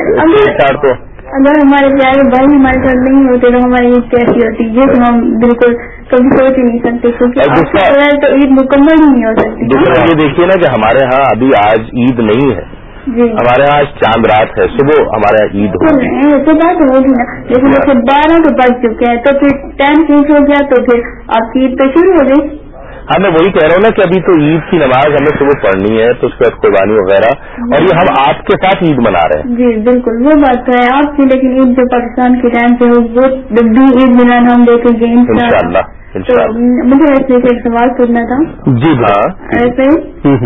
Speaker 1: چھاڑ تو۔
Speaker 9: اگر ہمارے پیارے بھائی ہمارے ساتھ نہیں ہوتے تو ہماری عید کیسی ہوتی؟ یہ تو ہم بالکل کبھی سوچ ہی نہیں سکتے کیونکہ تو عید مکمل ہی نہیں ہو سکتی۔
Speaker 1: دوسرا یہ دیکھیے نا کہ ہمارے ہاں ابھی آج عید نہیں ہے۔
Speaker 9: جی۔
Speaker 1: ہمارے ہاں آج چاند رات ہے صبح ہمارے یہاں عید ہوگی
Speaker 9: تو بات ہوگی نا۔ لیکن بارہ تو بج چکے ہیں تو پھر ٹائم چینج ہو گیا تو پھر آپ کی عید تو شروع ہو گئی۔
Speaker 1: ہاں میں وہی کہہ رہا ہوں نا کہ ابھی تو عید کی نماز ہمیں صبح پڑھنی ہے تو اس کے بعد قربانی وغیرہ اور یہ ہم آپ کے ساتھ عید منا رہے ہیں۔
Speaker 9: جی بالکل وہ بات تو ہے۔ آپ کی لیکن عید جو پاکستان کے ٹائم پہ ہو وہ جب بھی عید منانا ہم دیکھیں گے
Speaker 1: انشاءاللہ۔
Speaker 9: تو
Speaker 1: انشاءاللہ۔
Speaker 9: مجھے ایسے ایک سوال پوچھنا تھا۔
Speaker 2: جی
Speaker 1: ہاں۔
Speaker 9: ایسے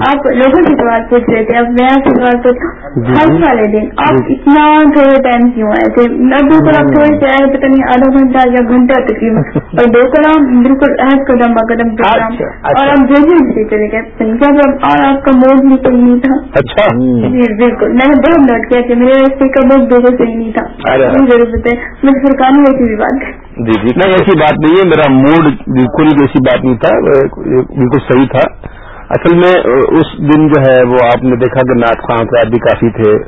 Speaker 9: آپ لوگوں سے سوال پوچھ رہے تھے اب میں آپ سے سوال پوچھ حج والے دن آپ اتنا تھوڑے ٹائم کیوں آئے تھے؟ بالکل آپ تھوڑے سے آئے پتہ نہیں آدھا گھنٹہ یا گھنٹہ تقریباً۔ اور دو قدم بالکل حج قدم با قدم پروگرام
Speaker 1: اچھا، اچھا۔
Speaker 9: اور آپ جو بھی چلے گئے اور آپ کا موڈ بھی صحیح نہیں تھا۔
Speaker 1: اچھا۔
Speaker 9: جی بالکل۔ میں نے بہت نوٹ کیا کہ میرے کا موڈ بالکل صحیح نہیں تھا۔
Speaker 1: ارے۔
Speaker 9: یہ ضرور بتائیں مجھے فرقان میں ایسی بھی بات۔ ہے
Speaker 1: جی جی۔
Speaker 2: نہیں ایسی بات نہیں ہے۔ میرا موڈ بالکل ایسی بات نہیں تھا۔ بالکل صحیح تھا۔ اصل میں اس دن جو ہے وہ آپ نے دیکھا کہ نعت خان صاحب بھی کافی تھے۔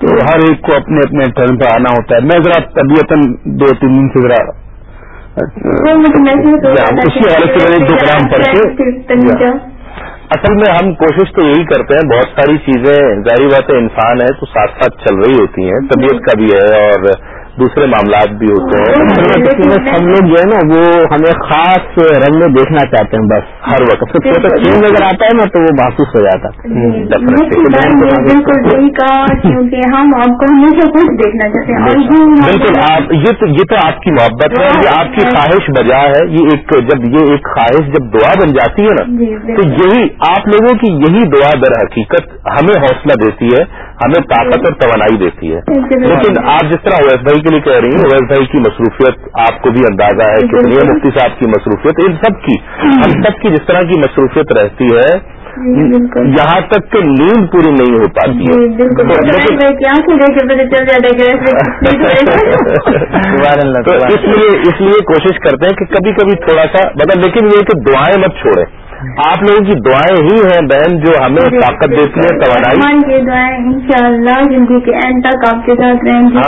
Speaker 2: تو ہر ایک کو اپنے اپنے ٹرن پہ آنا ہوتا ہے۔ میں ذرا طبیعت دو تین دن سے ذرا سے میں نے دو کلام پڑھ کے۔
Speaker 9: تنجا
Speaker 1: اصل میں ہم کوشش تو یہی کرتے ہیں۔ بہت ساری چیزیں ظاہری بات ہے انسان ہے تو ساتھ ساتھ چل رہی ہوتی ہیں۔ طبیعت کا بھی ہے اور دوسرے معاملات بھی ہوتے ہیں۔
Speaker 3: ہم لوگ جو ہے نا وہ ہمیں خاص رنگ میں دیکھنا چاہتے ہیں بس
Speaker 1: ہر وقت۔
Speaker 3: چینج اگر آتا ہے نا تو وہ محسوس ہو جاتا
Speaker 9: بالکل کہا کیونکہ ہم آپ کو ہمیشہ کچھ دیکھنا چاہتے ہیں۔
Speaker 1: بالکل آپ یہ تو یہ تو آپ کی محبت ہے یہ آپ کی خواہش بجا ہے۔ یہ ایک جب یہ ایک خواہش جب دعا بن جاتی ہے نا تو یہی آپ لوگوں کی یہی دعا در حقیقت ہمیں حوصلہ دیتی ہے۔ ہمیں طاقت اور توانائی دیتی ہے۔ لیکن آپ جس طرح اویس بھائی کے لیے کہہ رہی ہیں اویس بھائی کی مصروفیت آپ کو بھی اندازہ ہے کتنی ہے مفتی صاحب کی مصروفیت ان سب کی۔ ہم سب کی جس طرح کی مصروفیت رہتی ہے یہاں تک کہ نیند پوری نہیں ہو پاتی ہے۔ تو اس لیے اس لیے کوشش کرتے ہیں کہ کبھی کبھی تھوڑا سا مطلب لیکن یہ کہ دعائیں مت چھوڑیں آپ لوگوں کی دعائیں ہی ہیں بہن جو ہمیں طاقت دیتی ہیں توانائی۔
Speaker 9: دعائیں ان شاء اللہ زندگی کے اینڈ تک آپ کے ساتھ رہیں گے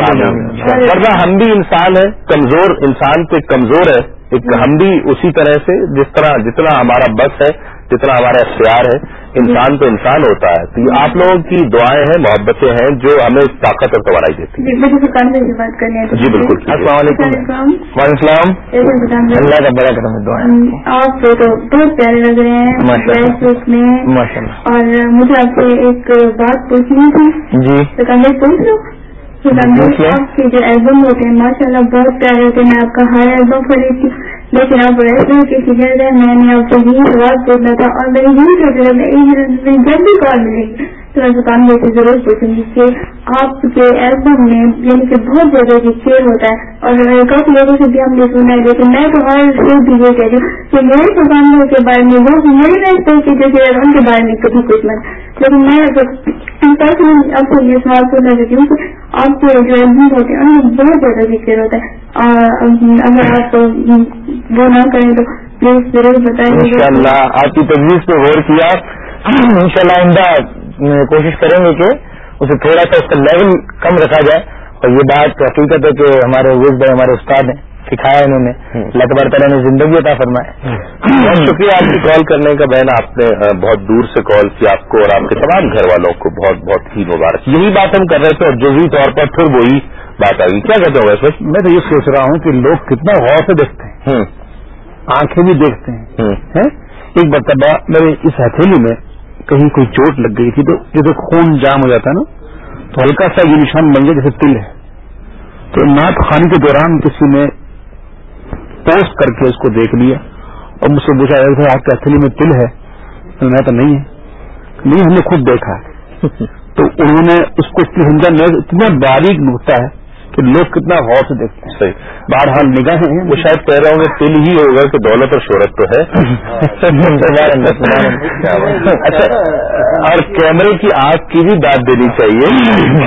Speaker 1: ورنہ ہم بھی انسان ہیں کمزور انسان پہ کمزور ہے ایک ہم بھی اسی طرح سے جس طرح جتنا ہمارا بس ہے جتنا ہمارا اختیار ہے۔ انسان تو انسان ہوتا ہے۔ تو یہ آپ لوگوں کی دعائیں ہیں محبتیں ہیں جو ہمیں طاقت اور توانائی دیتی ہیں۔ جی بالکل۔
Speaker 3: السلام علیکم۔ وعلیکم السلام۔ اللہ کا بڑا کرم دعا
Speaker 9: آپ تو بہت پیارے لگ رہے ہیں میں
Speaker 3: ماشاء اللہ۔
Speaker 9: اور مجھے آپ سے ایک بات پوچھنی تھی۔
Speaker 3: جی۔
Speaker 9: تو پوچھ لو کے جو البم ہوتے ہیں ماشاء اللہ بہت پیارے ہوتے ہیں۔ میں آپ کا ہر البم پڑھی تھی لیکن آپ کی فکر ہے میں نے آپ کو یہی سوال پوچھنا تھا اور میں یہی سوچ رہا جب بھی کال ملے۔ گی تو میں دکان میں ضرور پوچھوں گی کہ آپ کے البم میں یعنی کہ بہت زیادہ کی شیئر ہوتا ہے اور کافی لوگوں سے بھی ہم نے سنا ہے، لیکن میں تو ہر شیئر بھی یہ کہہ رہی ہوں کہ میرے دکان کے بارے میں وہ میری لائف کے جو شیئر ان کے بارے میں کبھی کچھ مت۔ لیکن میں آپ کو یہ سوال پوچھنا چاہتی ہوں کہ آپ کے جو البم ہوتے ہیں ان میں بہت زیادہ ذکر ہوتا ہے۔ اور اگر آپ وہ نہ کریں تو پلیز ضرور بتائیں۔
Speaker 3: ان شاء اللہ آپ کی تجویز پہ غور کیا۔ ان شاء اللہ کوشش کریں گے کہ اسے تھوڑا سا اس کا لیول کم رکھا جائے۔ اور یہ بات حقیقت ہے کہ ہمارے ویز بھائی ہمارے استاد ہیں سکھایا انہوں نے۔ تبار تعالیٰ نے زندگی عطا فرمائے
Speaker 1: بہت شکریہ آپ کی کال کرنے کا بہن آپ نے بہت دور سے کال کی آپ کو اور آپ کے تمام گھر والوں کو بہت بہت ہی مبارک۔ یہی بات ہم کر رہے تھے اور جزوی طور پر پھر وہی بات آ گئی کیا کہتے ہو ویسے؟
Speaker 2: میں تو یہ سوچ رہا ہوں کہ لوگ کتنا غور سے دیکھتے ہیں۔ آنکھیں بھی دیکھتے ہیں؟ ایک مرتبہ میرے اس ہتھیلی میں کہیں کوئی چوٹ لگ گئی تھی تو جیسے خون جام ہو جاتا ہے نا تو ہلکا سا یہ نشان بن گیا جیسے تل ہے۔ تو نعت خانی کے دوران کسی نے پوسٹ کر کے اس کو دیکھ لیا اور مجھ سے پوچھا آپ کے ہتھیلی میں تل ہے؟ میں تو نہیں ہے۔ نہیں ہم نے خود دیکھا۔ تو انہوں نے اس کو سمجھا اتنا باریک نکتا ہے کہ لوگ کتنا غور سے دیکھتے ہیں۔
Speaker 1: صحیح۔
Speaker 2: بہرحال نگاہ ہیں
Speaker 1: وہ شاید کہہ رہا ہوں کہ تل ہی ہوگا کہ دولت اور شہرت تو ہے۔ اچھا اور کیمرے کی آنکھ کی بھی داد دینی چاہیے۔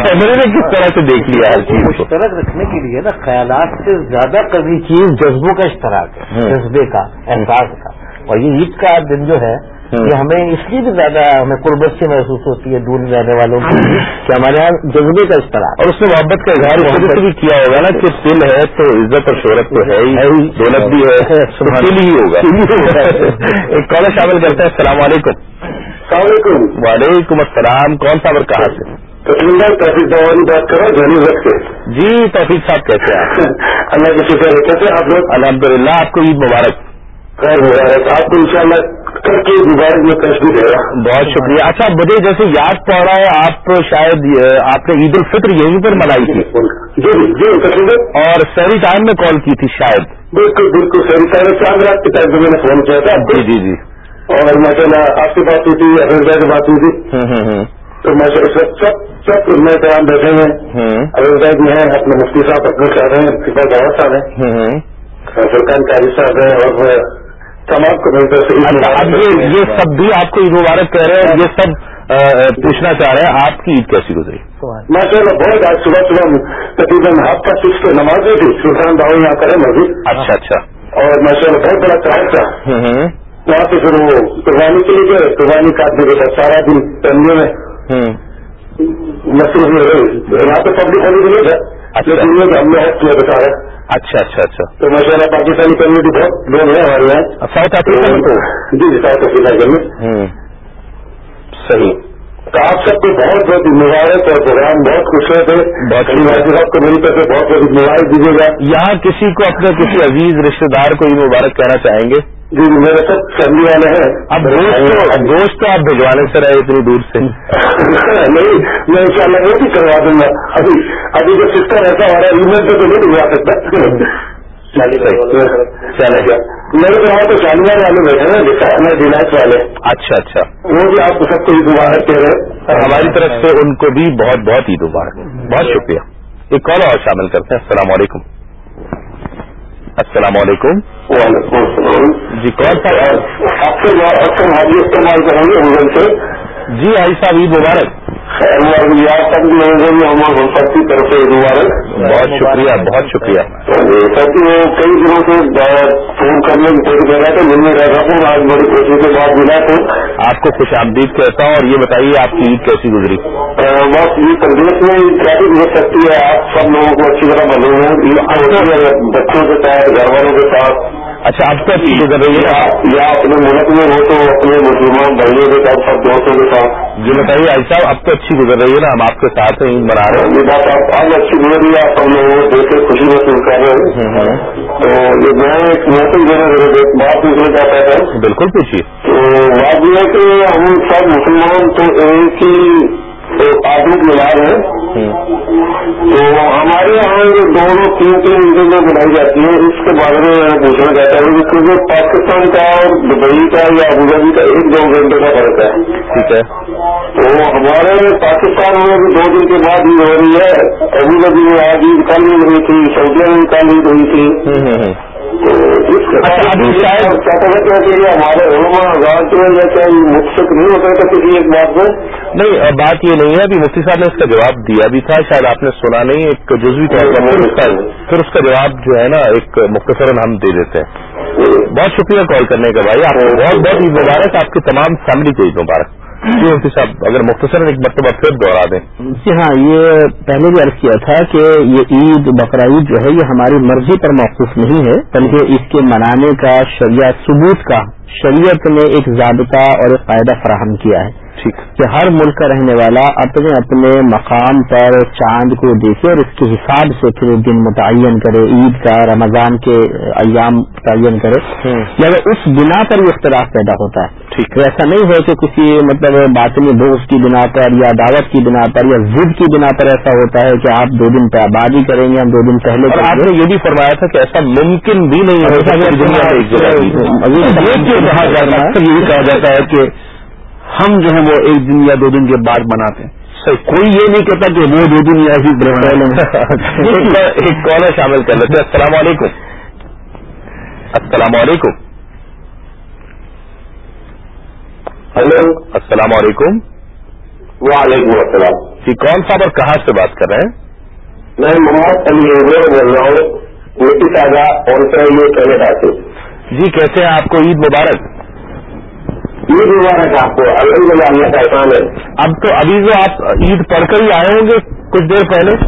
Speaker 1: کیمرے نے کس طرح سے دیکھ لیا ہر چیز کو؟
Speaker 4: مشترک رکھنے کے لیے نا خیالات سے زیادہ کبھی چیز جذبوں کا اشتراک ہے جذبے کا احساس کا۔ اور یہ عید کا دن جو ہے یہ ہمیں اس لیے بھی زیادہ ہمیں قربت سے محسوس ہوتی ہے دور رہنے والوں کی. کہ ہمارے یہاں جذبے کا اشتراک
Speaker 1: اور اس میں محبت کا اظہار بھی کیا ہوگا نا کہ دل ہے تو عزت اور شہرت تو ہے ہی. دولت بھی ہے دل ہی ہوگا. ایک کالر شامل کرتے ہیں السلام علیکم.
Speaker 10: السلام علیکم.
Speaker 1: وعلیکم السلام. کون صاحب کہاں سے؟
Speaker 10: توفیق دوانی بات کرو دھونی وقت سے
Speaker 1: جی توفیق صاحب کیسے ہیں
Speaker 10: اللہ کے شکر ہے کیسے آپ لوگ
Speaker 1: الحمد للہ آپ کو عید مبارک.
Speaker 10: خیر مبارک. آپ کو ان
Speaker 1: بہت شکریہ۔ اچھا مجھے جیسے یاد پڑ رہا ہے آپ شاید آپ نے عید الفطر یہیں پر منائی تھی۔
Speaker 10: جی جی تقریباً۔
Speaker 1: اور سہری ٹائم میں کال کی تھی شاید۔
Speaker 10: بالکل بالکل سر ساڑھے چار رات کے ٹائم پہ میں نے فون کیا تھا۔
Speaker 1: جی جی جی۔
Speaker 10: اور ماشاء اللہ آپ سے بات ہوئی تھی ارضا سے بات ہوئی تھی۔ تو ماشاء اللہ سب سب میں تمام بیٹھے ہیں۔ ارضا بھی ہیں اپنے مفتی صاحب اپنے صاحب ہیں صاحب ہیں۔ فرقان قاری صاحب ہیں اور
Speaker 1: یہ سب بھی آپ کو عید مبارک کہہ رہے ہیں یہ سب پوچھنا چاہ رہے ہیں آپ کی عید کیسی گزری؟
Speaker 10: ماشاء اللہ بہت آج صبح صبح تقریباً ہاف کا سکس کے نمازیں تھی سلطان باؤ یہاں کرے مسجد
Speaker 1: اچھا اچھا۔
Speaker 10: اور ماشاء اللہ بہت بڑا چارج تھا۔ وہاں سے پھر وہ قربانی کے لیے گئے قربانی کاٹنے کے بعد سارا دن فیملی میں مصروف میں رہے وہاں پہ پبلک نہیں تھا لیکن ہم نے حق کیا بتا رہا
Speaker 1: اچھا اچھا اچھا۔
Speaker 10: تو ماشاء اللہ پاکستانی کمیونٹی بہت لوگ ہیں ہمارے یہاں۔
Speaker 1: ساؤتھ افریقہ
Speaker 10: جی جی ساؤتھ افریقہ میں
Speaker 1: صحیح۔
Speaker 10: تو آپ سب کو بہت بہت مبارک اور پروگرام بہت خوش تھے
Speaker 1: بہت
Speaker 10: صاحب کو میری طرف سے بہت بہت مبارک دیجیے گا۔
Speaker 1: یہاں کسی کو اپنے کسی عزیز رشتے دار کو یہ مبارک کہنا چاہیں گے؟
Speaker 10: جی میرے سب فیملی والے ہیں۔
Speaker 1: اب دوست دوست تو آپ بھجوانے سے رہے اتنی دور سے۔
Speaker 10: نہیں میں ان شاء اللہ وہ بھی کروا دوں گا۔ ابھی ابھی جو سسٹم ایسا ہو رہا ہے ریمر پہ تو نہیں بھجوا سکتا۔ میرے گھر تو شالیمار والے بیٹھے نا ڈیلائٹ والے۔
Speaker 1: اچھا اچھا۔
Speaker 10: وہ بھی آپ کو سب کو عید مبارک کہہ رہے ہیں۔
Speaker 1: ہماری طرف سے ان کو بھی بہت بہت عید مبارک۔ بہت شکریہ۔ ایک کال اور شامل کرتے ہیں۔ السلام علیکم۔ السلام علیکم۔
Speaker 10: وعلیکم السلام
Speaker 1: جی کون سا؟
Speaker 10: آپ سے اکثر حاجی استعمال کریں گے گوگل سے۔
Speaker 1: جی آئی صاحب عید مبارک۔
Speaker 10: خیر مبارک سب لوگوں کو بھی ہمارے سب کی طرف سے عید
Speaker 1: بہت شکریہ بہت شکریہ۔
Speaker 10: سب وہ کئی دنوں سے فون کرنے کی کوشش کر رہا تھا ملنے رہا تھا آج بڑی کوشش کے بعد ملا تو
Speaker 1: آپ کو خوش آمدید کہتا ہوں اور یہ بتائیے آپ کی عید کیسی گزری؟
Speaker 10: بس یہ پردیش میں ٹریفک ہو سکتی ہے آپ سب لوگوں کو اچھی طرح معلوم ہے بچوں کے ساتھ، گھر والوں کے ساتھ۔
Speaker 1: اچھا اب تو اچھی گزر رہی ہے
Speaker 10: یا اپنے ملک میں ہو تو اپنے مسلمان بھائیوں کے ساتھ سب دوستوں کے ساتھ۔
Speaker 1: جی بتائیے آئی صاحب اب تو اچھی گزر رہی ہے نا؟ ہم آپ کے ساتھ ہیں عید منا رہے ہیں۔
Speaker 10: یہ بات آپ آج اچھی گزر رہی ہے آپ سب لوگوں کو دیکھ کے خوشی محسوس کر رہے ہیں۔ تو یہ میں ایک ہے ایک بات پوچھنا چاہتا تھا۔
Speaker 1: بالکل پوچھیے۔
Speaker 10: تو بات یہ ہے کہ ہم سب مسلمان تو ایک ہی آدمی کی علاج ہے تو ہمارے یہاں جو دونوں تین تین جو بنائی جاتی ہیں۔ اس کے بارے میں میں پوچھنا چاہتا ہوں کہ جو پاکستان کا اور دبئی کا یا ابوظہبی کا ایک دو گھنٹے کا فرق ہے۔
Speaker 1: ٹھیک ہے۔
Speaker 10: تو ہمارے پاکستان میں بھی دو دن کے بعد عید ہو رہی ہے۔ ابوظہبی میں آج عید کل عید ہوئی تھی سعودیہ میں کل عید ہوئی تھی۔
Speaker 1: اچھا،
Speaker 10: ہمارے متفق نہیں کسی ایک بات میں
Speaker 1: نہیں اب بات یہ نہیں ہے ابھی مفتی صاحب نے اس کا جواب دیا بھی تھا شاید آپ نے سنا نہیں ایک جزوی طور پر۔ پھر اس کا جواب جو ہے نا ایک مختصراً ہم دے دیتے ہیں۔ بہت شکریہ کال کرنے کا بھائی آپ کو بہت بہت مبارک آپ کی تمام فیملی کو عید مبارک۔ جی صاحب اگر مختصراً ایک مرتبہ پھر دوہرا دیں۔
Speaker 3: جی ہاں یہ پہلے بھی عرض کیا تھا کہ یہ عید بقرا عید جو ہے یہ ہماری مرضی پر موقف نہیں ہے بلکہ اس کے منانے کا شریعہ ثبوت کا شریعت نے ایک ضابطہ اور ایک قاعدہ فراہم کیا ہے۔
Speaker 1: ٹھیک۔
Speaker 3: کہ ہر ملک کا رہنے والا اپنے اپنے مقام پر چاند کو دیکھے اور اس کے حساب سے پھر دن متعین کرے عید کا رمضان کے ایام متعین کرے۔ یا اس بنا پر یہ اختلاف پیدا ہوتا ہے۔ تو ایسا نہیں ہے کہ کسی مطلب باطنی بوس کی بنا پر یا دعوت کی بنا پر یا ضد کی بنا پر ایسا ہوتا ہے کہ آپ دو دن پہ آبادی کریں گے ہم دو دن پہلے
Speaker 1: آپ نے یہ بھی فرمایا تھا کہ ایسا ممکن بھی نہیں ہے کہ پوری دنیا میں ایک جگہ عید ہو۔
Speaker 3: یہ کیوں کہا جاتا ہے؟
Speaker 2: یہی کہا جاتا ہے کہ ہم جو ہے وہ ایک دن یا دو دن کے بعد مناتے ہیں۔ کوئی یہ نہیں کہتا کہ وہ دو دن یا
Speaker 1: ایک کالر شامل کر لیتے السلام علیکم۔ السلام علیکم۔
Speaker 10: ہلو
Speaker 1: السلام علیکم۔
Speaker 10: وعلیکم السلام۔
Speaker 1: جی کون صاحب اور کہاں سے بات کر رہے ہیں؟
Speaker 10: میں محمد علی بول رہا ہوں۔ مٹی تازہ اور کینیڈا سے
Speaker 1: جی کیسے ہیں آپ کو؟ عید مبارک۔
Speaker 10: عید مبارک آپ کو۔ الحمد للہ اللہ کا احسان ہے۔
Speaker 1: اب تو ابھی جو آپ عید پڑھ کر ہی آئے ہوں گے کچھ دیر پہلے؟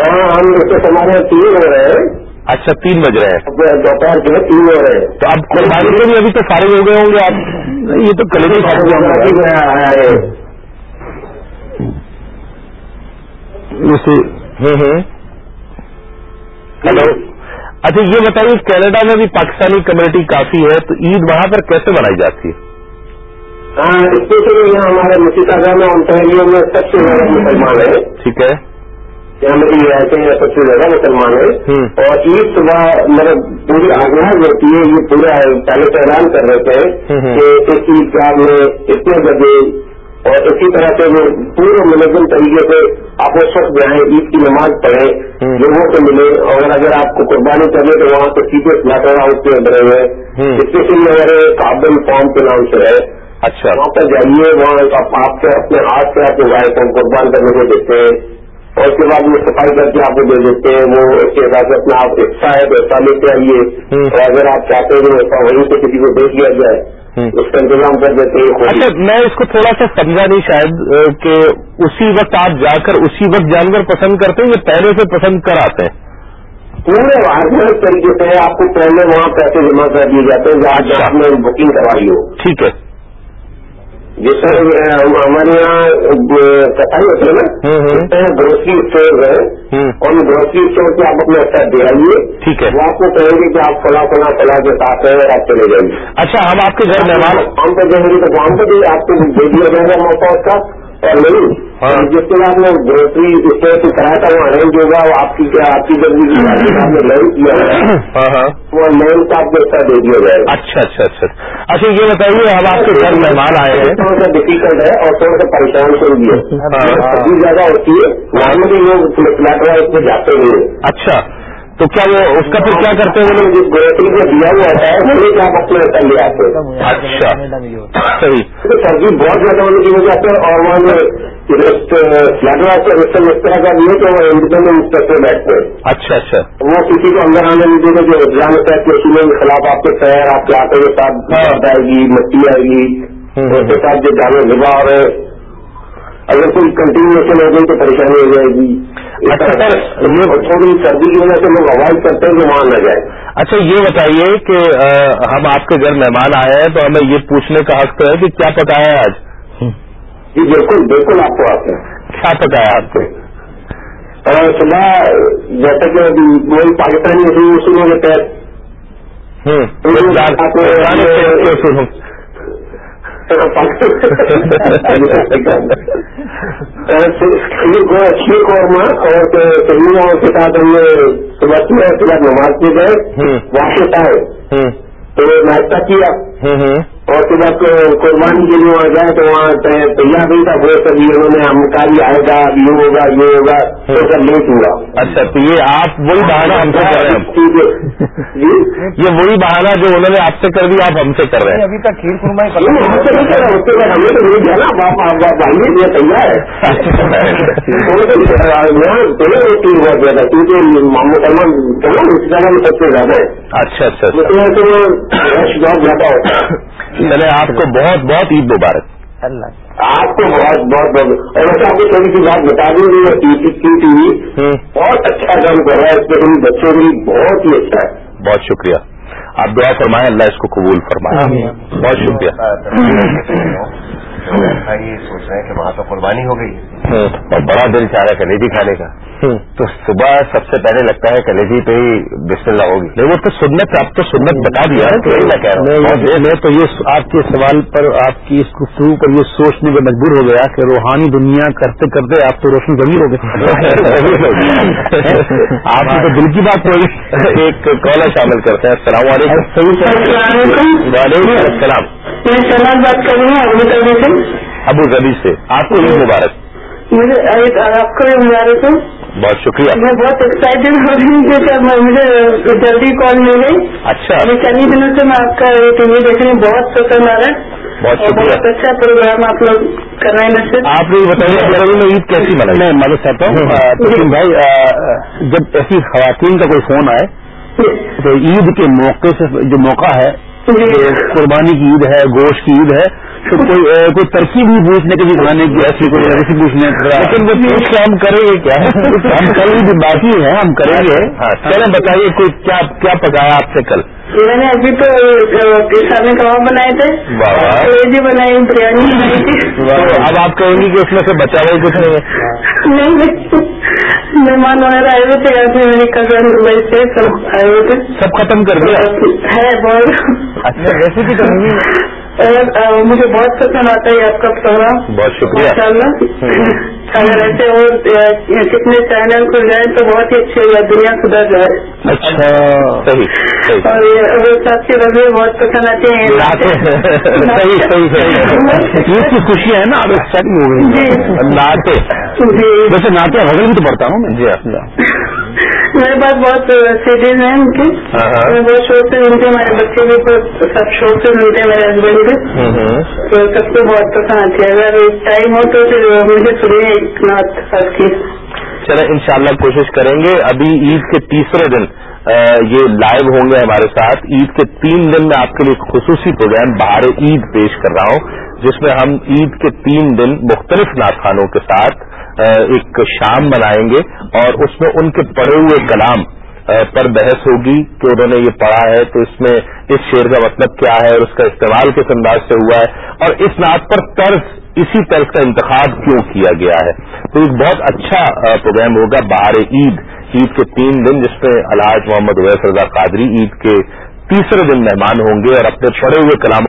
Speaker 10: ہاں ہم اس ہمارے تین ہو رہے ہیں۔
Speaker 1: اچھا تین بج رہے ہیں۔
Speaker 10: دوپہر کے تین ہو رہے
Speaker 1: تو اب قربانی سے بھی ابھی تو فارغ ہو گئے ہوں گے آپ۔ یہ تو کل ہی ہلو۔ اچھا یہ بتائیے کینیڈا میں بھی پاکستانی کمیونٹی کافی ہے تو عید وہاں پر کیسے منائی جاتی ہے؟
Speaker 10: ہاں اسپیشلی یہاں ہمارے مسیطا میں انٹیریو میں سب سے زیادہ مسلمان ہیں۔
Speaker 1: ٹھیک ہے۔
Speaker 10: میری رہتے ہیں سب سے زیادہ مسلمان ہیں۔ اور عید صبح مطلب پوری آگاہ ہوتی ہے یہ پورا پہلے سے اعلان کر رہے تھے کہ اس عید گاہ میں اتنے بجے اور اسی طرح سے وہ پورے منظم طریقے سے آپ اس وقت جائیں عید کی نماز پڑھیں لوگوں سے ملیں۔ اور اگر آپ کو قربانی کریں تو وہاں سے سیٹے فلاٹر ہاؤس پہ بنے ہوئے اسپیشلی ہمارے کابل فارم کے نام سے ہے۔
Speaker 1: اچھا۔
Speaker 10: وہاں پر جائیے وہاں آپ سے اپنے ہاتھ سے گائے کو قربان کرنے کو دیتے ہیں۔ اور اس کے بعد وہ صفائی کر کے آپ کو دے دیتے ہیں وہ اس کے حساب سے اپنا آپ حصہ ہے تو حصہ لیتے آئیے۔ اور اگر آپ چاہتے ہیں ایسا وہیں سے کسی کو دے دیا جائے۔ اس کا انتظام کر دیتے ہیں۔
Speaker 1: اچھا میں اس کو تھوڑا سا سمجھا نہیں شاید کہ اسی وقت آپ جا کر اسی وقت جانور پسند کرتے ہیں یا پہلے سے پسند کر آتے ہیں؟
Speaker 10: پورے آرگنائز طریقے سے آپ کو پہلے وہاں پیسے جمع کر دیے جاتے ہیں جہاں جہاں آپ نے بکنگ کروائی ہو۔
Speaker 1: ٹھیک ہے۔
Speaker 10: جس طرح ہمارے یہاں کسائی ہوتے ہیں نا۔ اس طرح گروسری اسٹور ہے اور گروسری اسٹور سے آپ اپنا اچھا دے آئیے۔
Speaker 1: ٹھیک ہے۔
Speaker 10: وہ آپ کو کہیں گے کہ آپ فلاں فلاں فلاں کے ساتھ ہیں اور آپ چلے جائیے۔
Speaker 1: اچھا ہم آپ کے گھر مہمان
Speaker 10: کام پہ جائیں گے تو پہ بھی آپ کو دے دیا جائے گا موقع اس کا۔ اور نہیں
Speaker 1: ہاں۔
Speaker 10: جس کے بعد میں گروسری اسٹور سے کرایا تھا وہ ارینج ہوگا وہ آپ کی کیا آپ کی جلدی آپ نے لرن کیا ہے۔
Speaker 1: ہاں ہاں۔
Speaker 10: وہ لرن کا آپ کو اس کا دے دیا جائے۔ گا
Speaker 1: اچھا اچھا اچھا۔ اچھا یہ بتائیے ہم آپ کے گھر مہمان آئے ہیں۔
Speaker 10: تھوڑا سا ڈیفیکلٹ ہے اور تھوڑا سا پریشان کر بھی ہے۔
Speaker 1: ہاں۔
Speaker 10: سبزی زیادہ ہوتی ہے۔ وہاں بھی لوگ فلیٹ وائز میں جاتے نہیں ہیں۔
Speaker 1: اچھا۔ تو کیا وہ اس کا پھر کیا کرتے ہیں
Speaker 10: دیا ہوا ہوتا ہے لے آتے
Speaker 1: اچھا۔ صحیح۔
Speaker 10: سبزی بہت زیادہ ہونے کی وجہ سے اور وہاں میں اس طرح کا کہ وہ انڈیپینڈنٹ انسپیکٹر بیٹھتے ہیں
Speaker 1: اچھا اچھا۔
Speaker 10: وہ کسی کو اندر آنے نہیں دیں گے جو اجرام ہوتا ہے کہ اصولوں کے خلاف آپ کے خیر آپ کے آتے کے ساتھ آئے گی مٹی آئے گی۔ اس کے ساتھ جو جانور لبا اور اگر کوئی کنٹینیوشن ہو گئی تو پریشانی ہو جائے گی۔ طرح سے یہ تھوڑی سردی کی وجہ سے لوگ اوائڈ کرتے ہیں کہ وہاں نہ جائیں۔
Speaker 1: اچھا یہ بتائیے کہ ہم آپ کے گھر مہمان آئے ہیں تو ہمیں یہ پوچھنے کا حق ہے کہ کیا پکایا ہے آج؟
Speaker 10: جی بالکل بالکل آپ کو آتے ہیں
Speaker 1: کیا پکایا آپ کو؟
Speaker 10: اور صبح جیسا کہ وہی پاکستانی اصولوں کے تحت
Speaker 1: ہوں
Speaker 10: شیر قورمہ اور سلیموں کے ساتھ ہم نے صبح کیا اس کے بعد نماز پہ گئے واپس آئے تو ناشتہ کیا۔ اور کے بعد قربانی کے لیے وہاں گئے تو وہاں تیار نہیں تھا وہ سب یہ انہوں نے ہم کہا یہ آئے گا یہ ہوگا یہ ہوگا تو سب لیٹ ہوا
Speaker 1: اچھا تو یہ آپ وہی بہانا ہم سے کر رہے ہیں
Speaker 10: ٹھیک ہے جی
Speaker 1: یہ وہی بہانا جو انہوں نے آپ سے کر دیا آپ ہم سے کر رہے ہیں
Speaker 4: ابھی تک کھیر
Speaker 10: نہیں، ہم سے نہیں کر رہا اس کے بعد ہمیں تو نہیں کیا نا باپ آپ آئیے یہ تیار ہے وہ کیونکہ محمد سلمان تمام اس جگہ میں سب سے زیادہ ہے
Speaker 1: اچھا اچھا اچھا
Speaker 10: وہ رش بہت زیادہ ہوتا ہے
Speaker 1: چلے آپ کو بہت بہت عید مبارک۔
Speaker 4: اللہ۔
Speaker 10: آپ کو بہت بہت بہت۔ اور ویسے آپ کو تھوڑی سی بات بتا دوں گی ٹی ٹی وی۔ بہت اچھا کام کر رہا ہے اسپیشلی بچوں کے لیے بہت ہی اچھا ہے۔
Speaker 1: بہت شکریہ۔ آپ دعا فرمائیں اللہ اس کو قبول فرمائے۔ بہت شکریہ۔
Speaker 5: ایسا ہی سوچ رہے ہیں کہ وہاں تو قربانی ہو گئی۔ ہے
Speaker 1: اور بڑا دل چاہ رہا ہے کلیجی کھانے کا تو صبح سب سے پہلے لگتا ہے کلیجی پہ ہی بسم اللہ ہوگی۔ نہیں وہ تو سنت اب تو سنت بتا دیا۔ ہے میں کہہ رہا ہوں۔ بہت دیر
Speaker 2: میں تو یہ آپ کے سوال پر آپ کی اس گفتگو پر یہ سوچنے میں مجبور ہو گیا کہ روحانی دنیا کرتے کرتے آپ تو روشن ضمیر ہو گئے۔ آپ کی تو دل کی بات ہوئی۔
Speaker 1: ایک کالر شامل کرتے ہیں۔ السلام علیکم۔
Speaker 11: السلام علیکم۔
Speaker 1: وعلیکم السلام۔
Speaker 11: میں شہناز بات کر رہی ہوں ابو کبھی سے۔
Speaker 1: ابو ظبی سے۔ آپ کو عید مبارک۔
Speaker 11: مجھے آپ کو یہ مبارک ہوں
Speaker 1: بہت شکریہ۔
Speaker 11: میں بہت ایکسائٹیڈ ہو رہی ہوں کہ مجھے جلدی کال مل گئی۔
Speaker 1: اچھا۔
Speaker 11: چند دنوں سے میں آپ کا ٹی وی دیکھ رہی ہوں بہت پسند آ رہا ہے۔
Speaker 1: بہت شکریہ۔
Speaker 11: بہت اچھا پروگرام آپ لوگ کر رہے ہیں
Speaker 1: آپ یہ بتائیے میں عید کیسی منائی؟
Speaker 2: میں مدد چاہتا ہوں۔ تسلیم بھائی جب ایسی خواتین کا کوئی فون آئے تو عید کے موقع سے جو موقع ہے
Speaker 11: جی
Speaker 2: قربانی کی عید ہے گوشت کی عید ہے۔ کوئی ترکیب بھی پوچھنے کے لیے کھانے کی ایسی کوئی ایسی پوچھنے
Speaker 1: لیکن وہ پوچھ کے ہم کریں گے کیا؟
Speaker 2: ہم کل بھی باقی ہیں ہم کریں گے۔
Speaker 1: چلیں بتائیے کوئی کیا کیا پکایا آپ سے کل؟
Speaker 11: میں نے ابھی تو سامنے کباب بنائے تھے؟ بنائی بریانی بنائی تھی۔
Speaker 1: تو اب آپ کہیں گی کہ اس میں سے بچا ہوا ہی کچھ نہیں ہے۔
Speaker 11: نہیں نہیں۔ مہمان وغیرہ آئے ہوئے تھے یہاں سے میری کزن سے سب آئے ہوئے تھے۔
Speaker 1: سب ختم کر دیا؟
Speaker 11: ہے بہت۔
Speaker 1: اچھا ریسیپی تو نہیں
Speaker 11: اور مجھے بہت پسند آتا ہے آپ کا پروگرام۔
Speaker 1: بہت شکریہ۔
Speaker 11: اگر ایسے اور کتنے چینل کھل جائیں تو بہت ہی اچھی ہے دنیا سدھر جائے
Speaker 1: اچھا صحیح
Speaker 11: اور صاحب کی رضوے بہت پسند آتے ہیں۔
Speaker 1: صحیح صحیح صحیح۔
Speaker 2: کی خوشیاں ہیں نا اب ایکسائٹنگ ہو گئی۔
Speaker 11: جی۔
Speaker 1: ناتے
Speaker 11: جی۔
Speaker 2: ویسے ناطے غزل بھی تو پڑھتا ہوں میں۔
Speaker 1: جی
Speaker 11: میرے پاس بہت سیڈیز ہیں ان کی
Speaker 1: ہاں،۔
Speaker 11: میں بہت شوق سے ہیں ہمارے بچے بھی تو سب شوق سے سنتے ہیں میرے ہسبینڈ بھی تو سب کو بہت پسند آتی ہے۔ اگر ٹائم ہو تو پھر مجھے سنیے ایک نعت کی۔
Speaker 1: چلیں انشاءاللہ کوشش کریں گے۔ ابھی عید کے تیسرے دن۔ یہ لائیو ہوں گے ہمارے ساتھ۔ عید کے تین دن میں آپ کے لیے خصوصی پروگرام بہار عید پیش کر رہا ہوں، جس میں ہم عید کے تین دن مختلف ناخانوں کے ساتھ ایک شام منائیں گے اور اس میں ان کے پڑے ہوئے کلام پر بحث ہوگی کہ انہوں نے یہ پڑھا ہے تو اس میں اس شعر کا مطلب کیا ہے اور اس کا استعمال کس انداز سے ہوا ہے اور اس نعت پر طرز، اسی طرز کا انتخاب کیوں کیا گیا ہے۔ تو ایک بہت اچھا پروگرام ہوگا بہار عید۔ عید کے تین دن، جس میں علاج محمد اویس رضا قادری عید کے تیسرے دن مہمان ہوں گے اور اپنے چھڑے ہوئے کلام